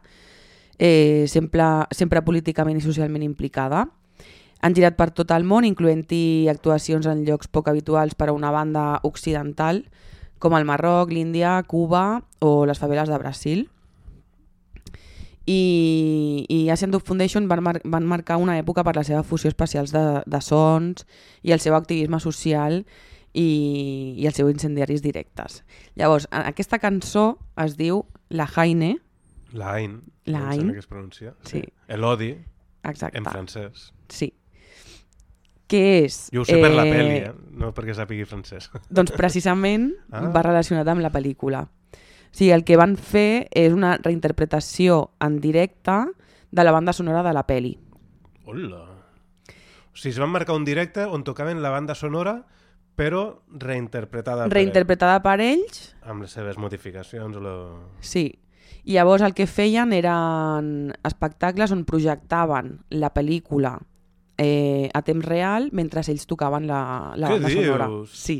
eh, sempre, sempre políticament i socialment implicada. Han girat per tot el món, incloent-hi actuacions en llocs poc habituals per a una banda occidental, com el Marroc, l'Índia, Cuba o les faveles de Brasil. I, i Asian Dub Foundation van, mar van marcar una època per la seva fusió especials de, de sons i el seu activisme social i, i els seus incendiaris directes. Llavors, aquesta cançó es diu La Haine, La Ain. La em sembla que es pronuncia. Sí. Elodi, Exacte. en francès. Sí. Què és? Jo ho sé per la pel·li, eh? no perquè sàpigui francès. Doncs precisament Ah. va relacionat amb la pel·lícula. O sigui, el que van fer és una reinterpretació en directe de la banda sonora de la peli. Hola. O sigui, es van marcar un directe on tocaven la banda sonora però reinterpretada per reinterpretada per ells, ell, amb les seves modificacions. Lo... sí. I llavors el que feien eren espectacles on projectaven la pel·lícula eh, a temps real mentre ells tocaven la, la banda sonora. Sí.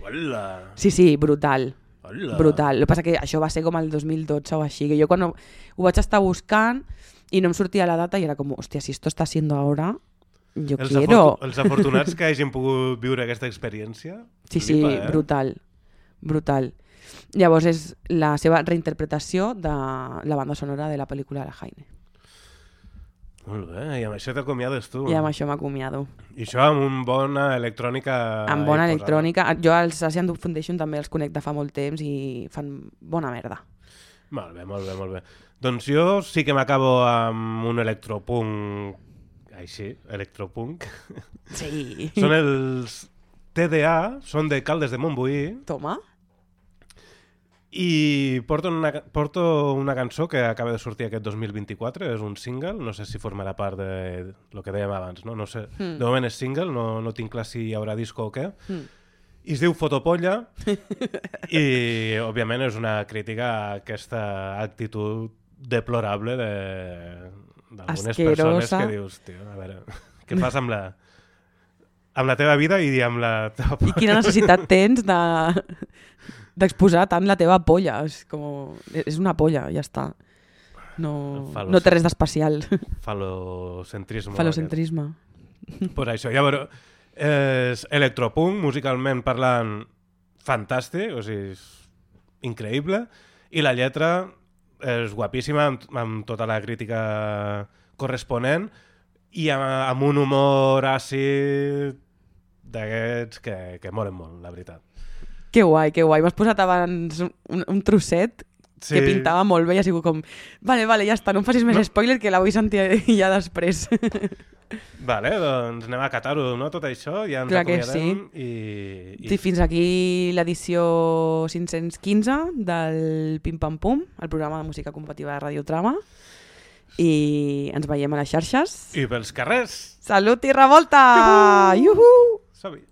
Hola! Sí, sí, brutal. Hola. Brutal. El que passa que això va ser com el 2012 o així, que jo quan ho, ho vaig estar buscant i no em sortia la data i era com, hòstia, si esto está siendo ahora, yo els, quiero. afortu- els afortunats que hagin pogut viure aquesta experiència. Sí, sí, flipa, eh? brutal. Brutal. Llavors és la seva reinterpretació de la banda sonora de la pel·lícula de la Jaime. Molt bé, i amb això t'acomiades tu. I amb això m'acomiado. I això amb una bona electrònica... Amb bona ahí electrònica. Jo als Asian Dub Foundation també els conec de fa molt temps i fan bona merda. Molt bé, molt bé, molt bé. Doncs jo sí que m'acabo amb un electropunk... Així, electropunk. Sí. són els TDA, són de Caldes de Montbuí. Toma. I porto una, porto una cançó que acaba de sortir aquest 2024, és un single, no sé si formarà part de lo que dèiem abans, no? no sé. Mm. De moment és single, no, no tinc clar si hi haurà disco o què. Mm. I es diu Fotopolla i, òbviament, és una crítica a aquesta actitud deplorable de d'algunes persones que dius, tio, a veure, què fas amb la, amb la teva vida i amb la teva... I quina necessitat tens de d'exposar tant la teva polla. És, com... és una polla, ja està. No, Falos- no té res d'especial. Falocentrisme. Falocentrisme. Aquest. Pues això, llavors, és electropunk, musicalment parlant, fantàstic, o sigui, és increïble, i la lletra és guapíssima, amb, amb tota la crítica corresponent, i amb, amb un humor àcid d'aquests que, que molen molt, la veritat. Que guai, que guai. M'has posat abans un, un trosset Sí. que pintava molt bé i ha sigut com vale, vale, ja està, no em facis més No. spoiler que la vull sentir ja després. Vale, doncs anem a catar-ho, no?, tot això, ja ens Clar acomiadem i, i... Sí, fins aquí l'edició 515 del Pim Pam Pum, el programa de música combativa de Radiotrama. I ens veiem a les xarxes. I pels carrers! Salut i revolta! Iuhu! Som-hi!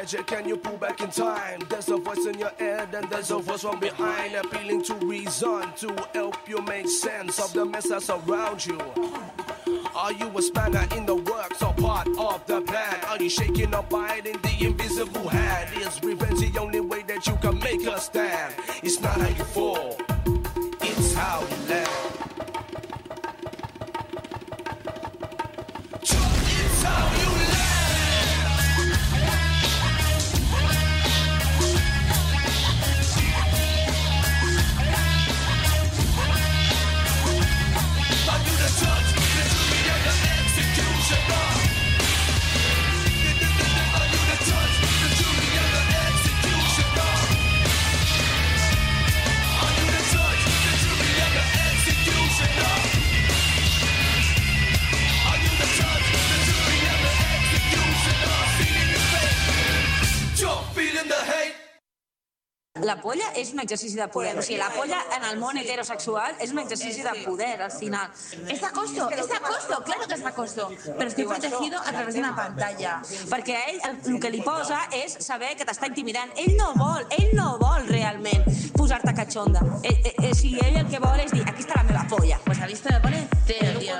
magic, can you pull back in time? There's a voice in your head and there's a voice from behind appealing to reason to help you make sense of the mess that's around you. Are you a spanner in the works or part of the plan? Are you shaking or biting the invisible hand? Is revenge the only way that you can make us stand? It's not how you fall. la polla és un exercici de poder. O sigui, la polla en el món heterosexual és un exercici de poder, al final. És acoso, és acoso, claro que és acoso. Però estic protegido a través d'una pantalla. Perquè a ell el, que li posa és saber que t'està intimidant. Ell no vol, ell no vol realment posar-te catxonda. Eh, eh, eh, si ell el que vol és dir, aquí està la meva polla. Pues ha visto, me pone, te, tío,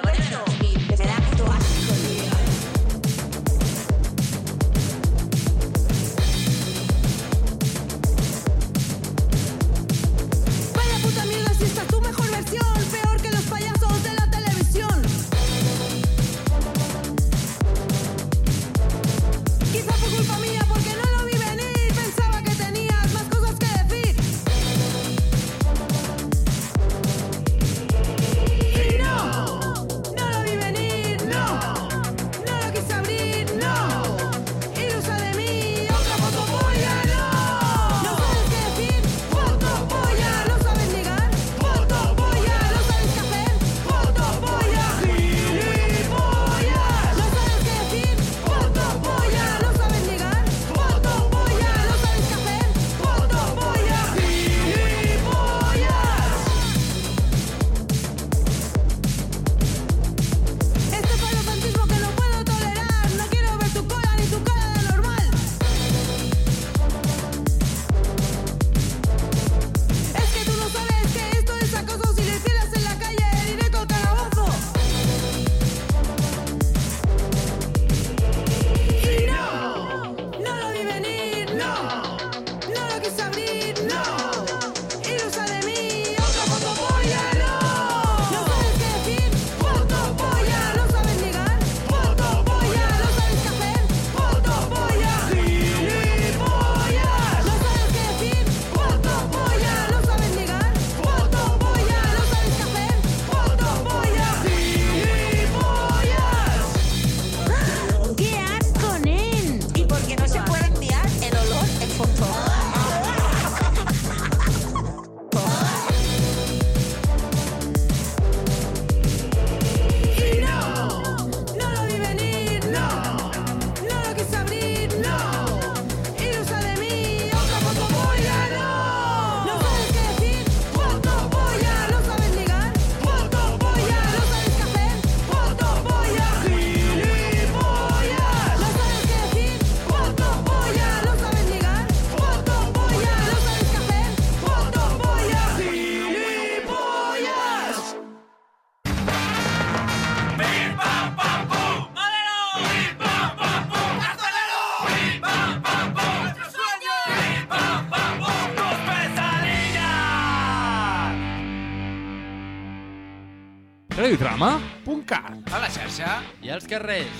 red.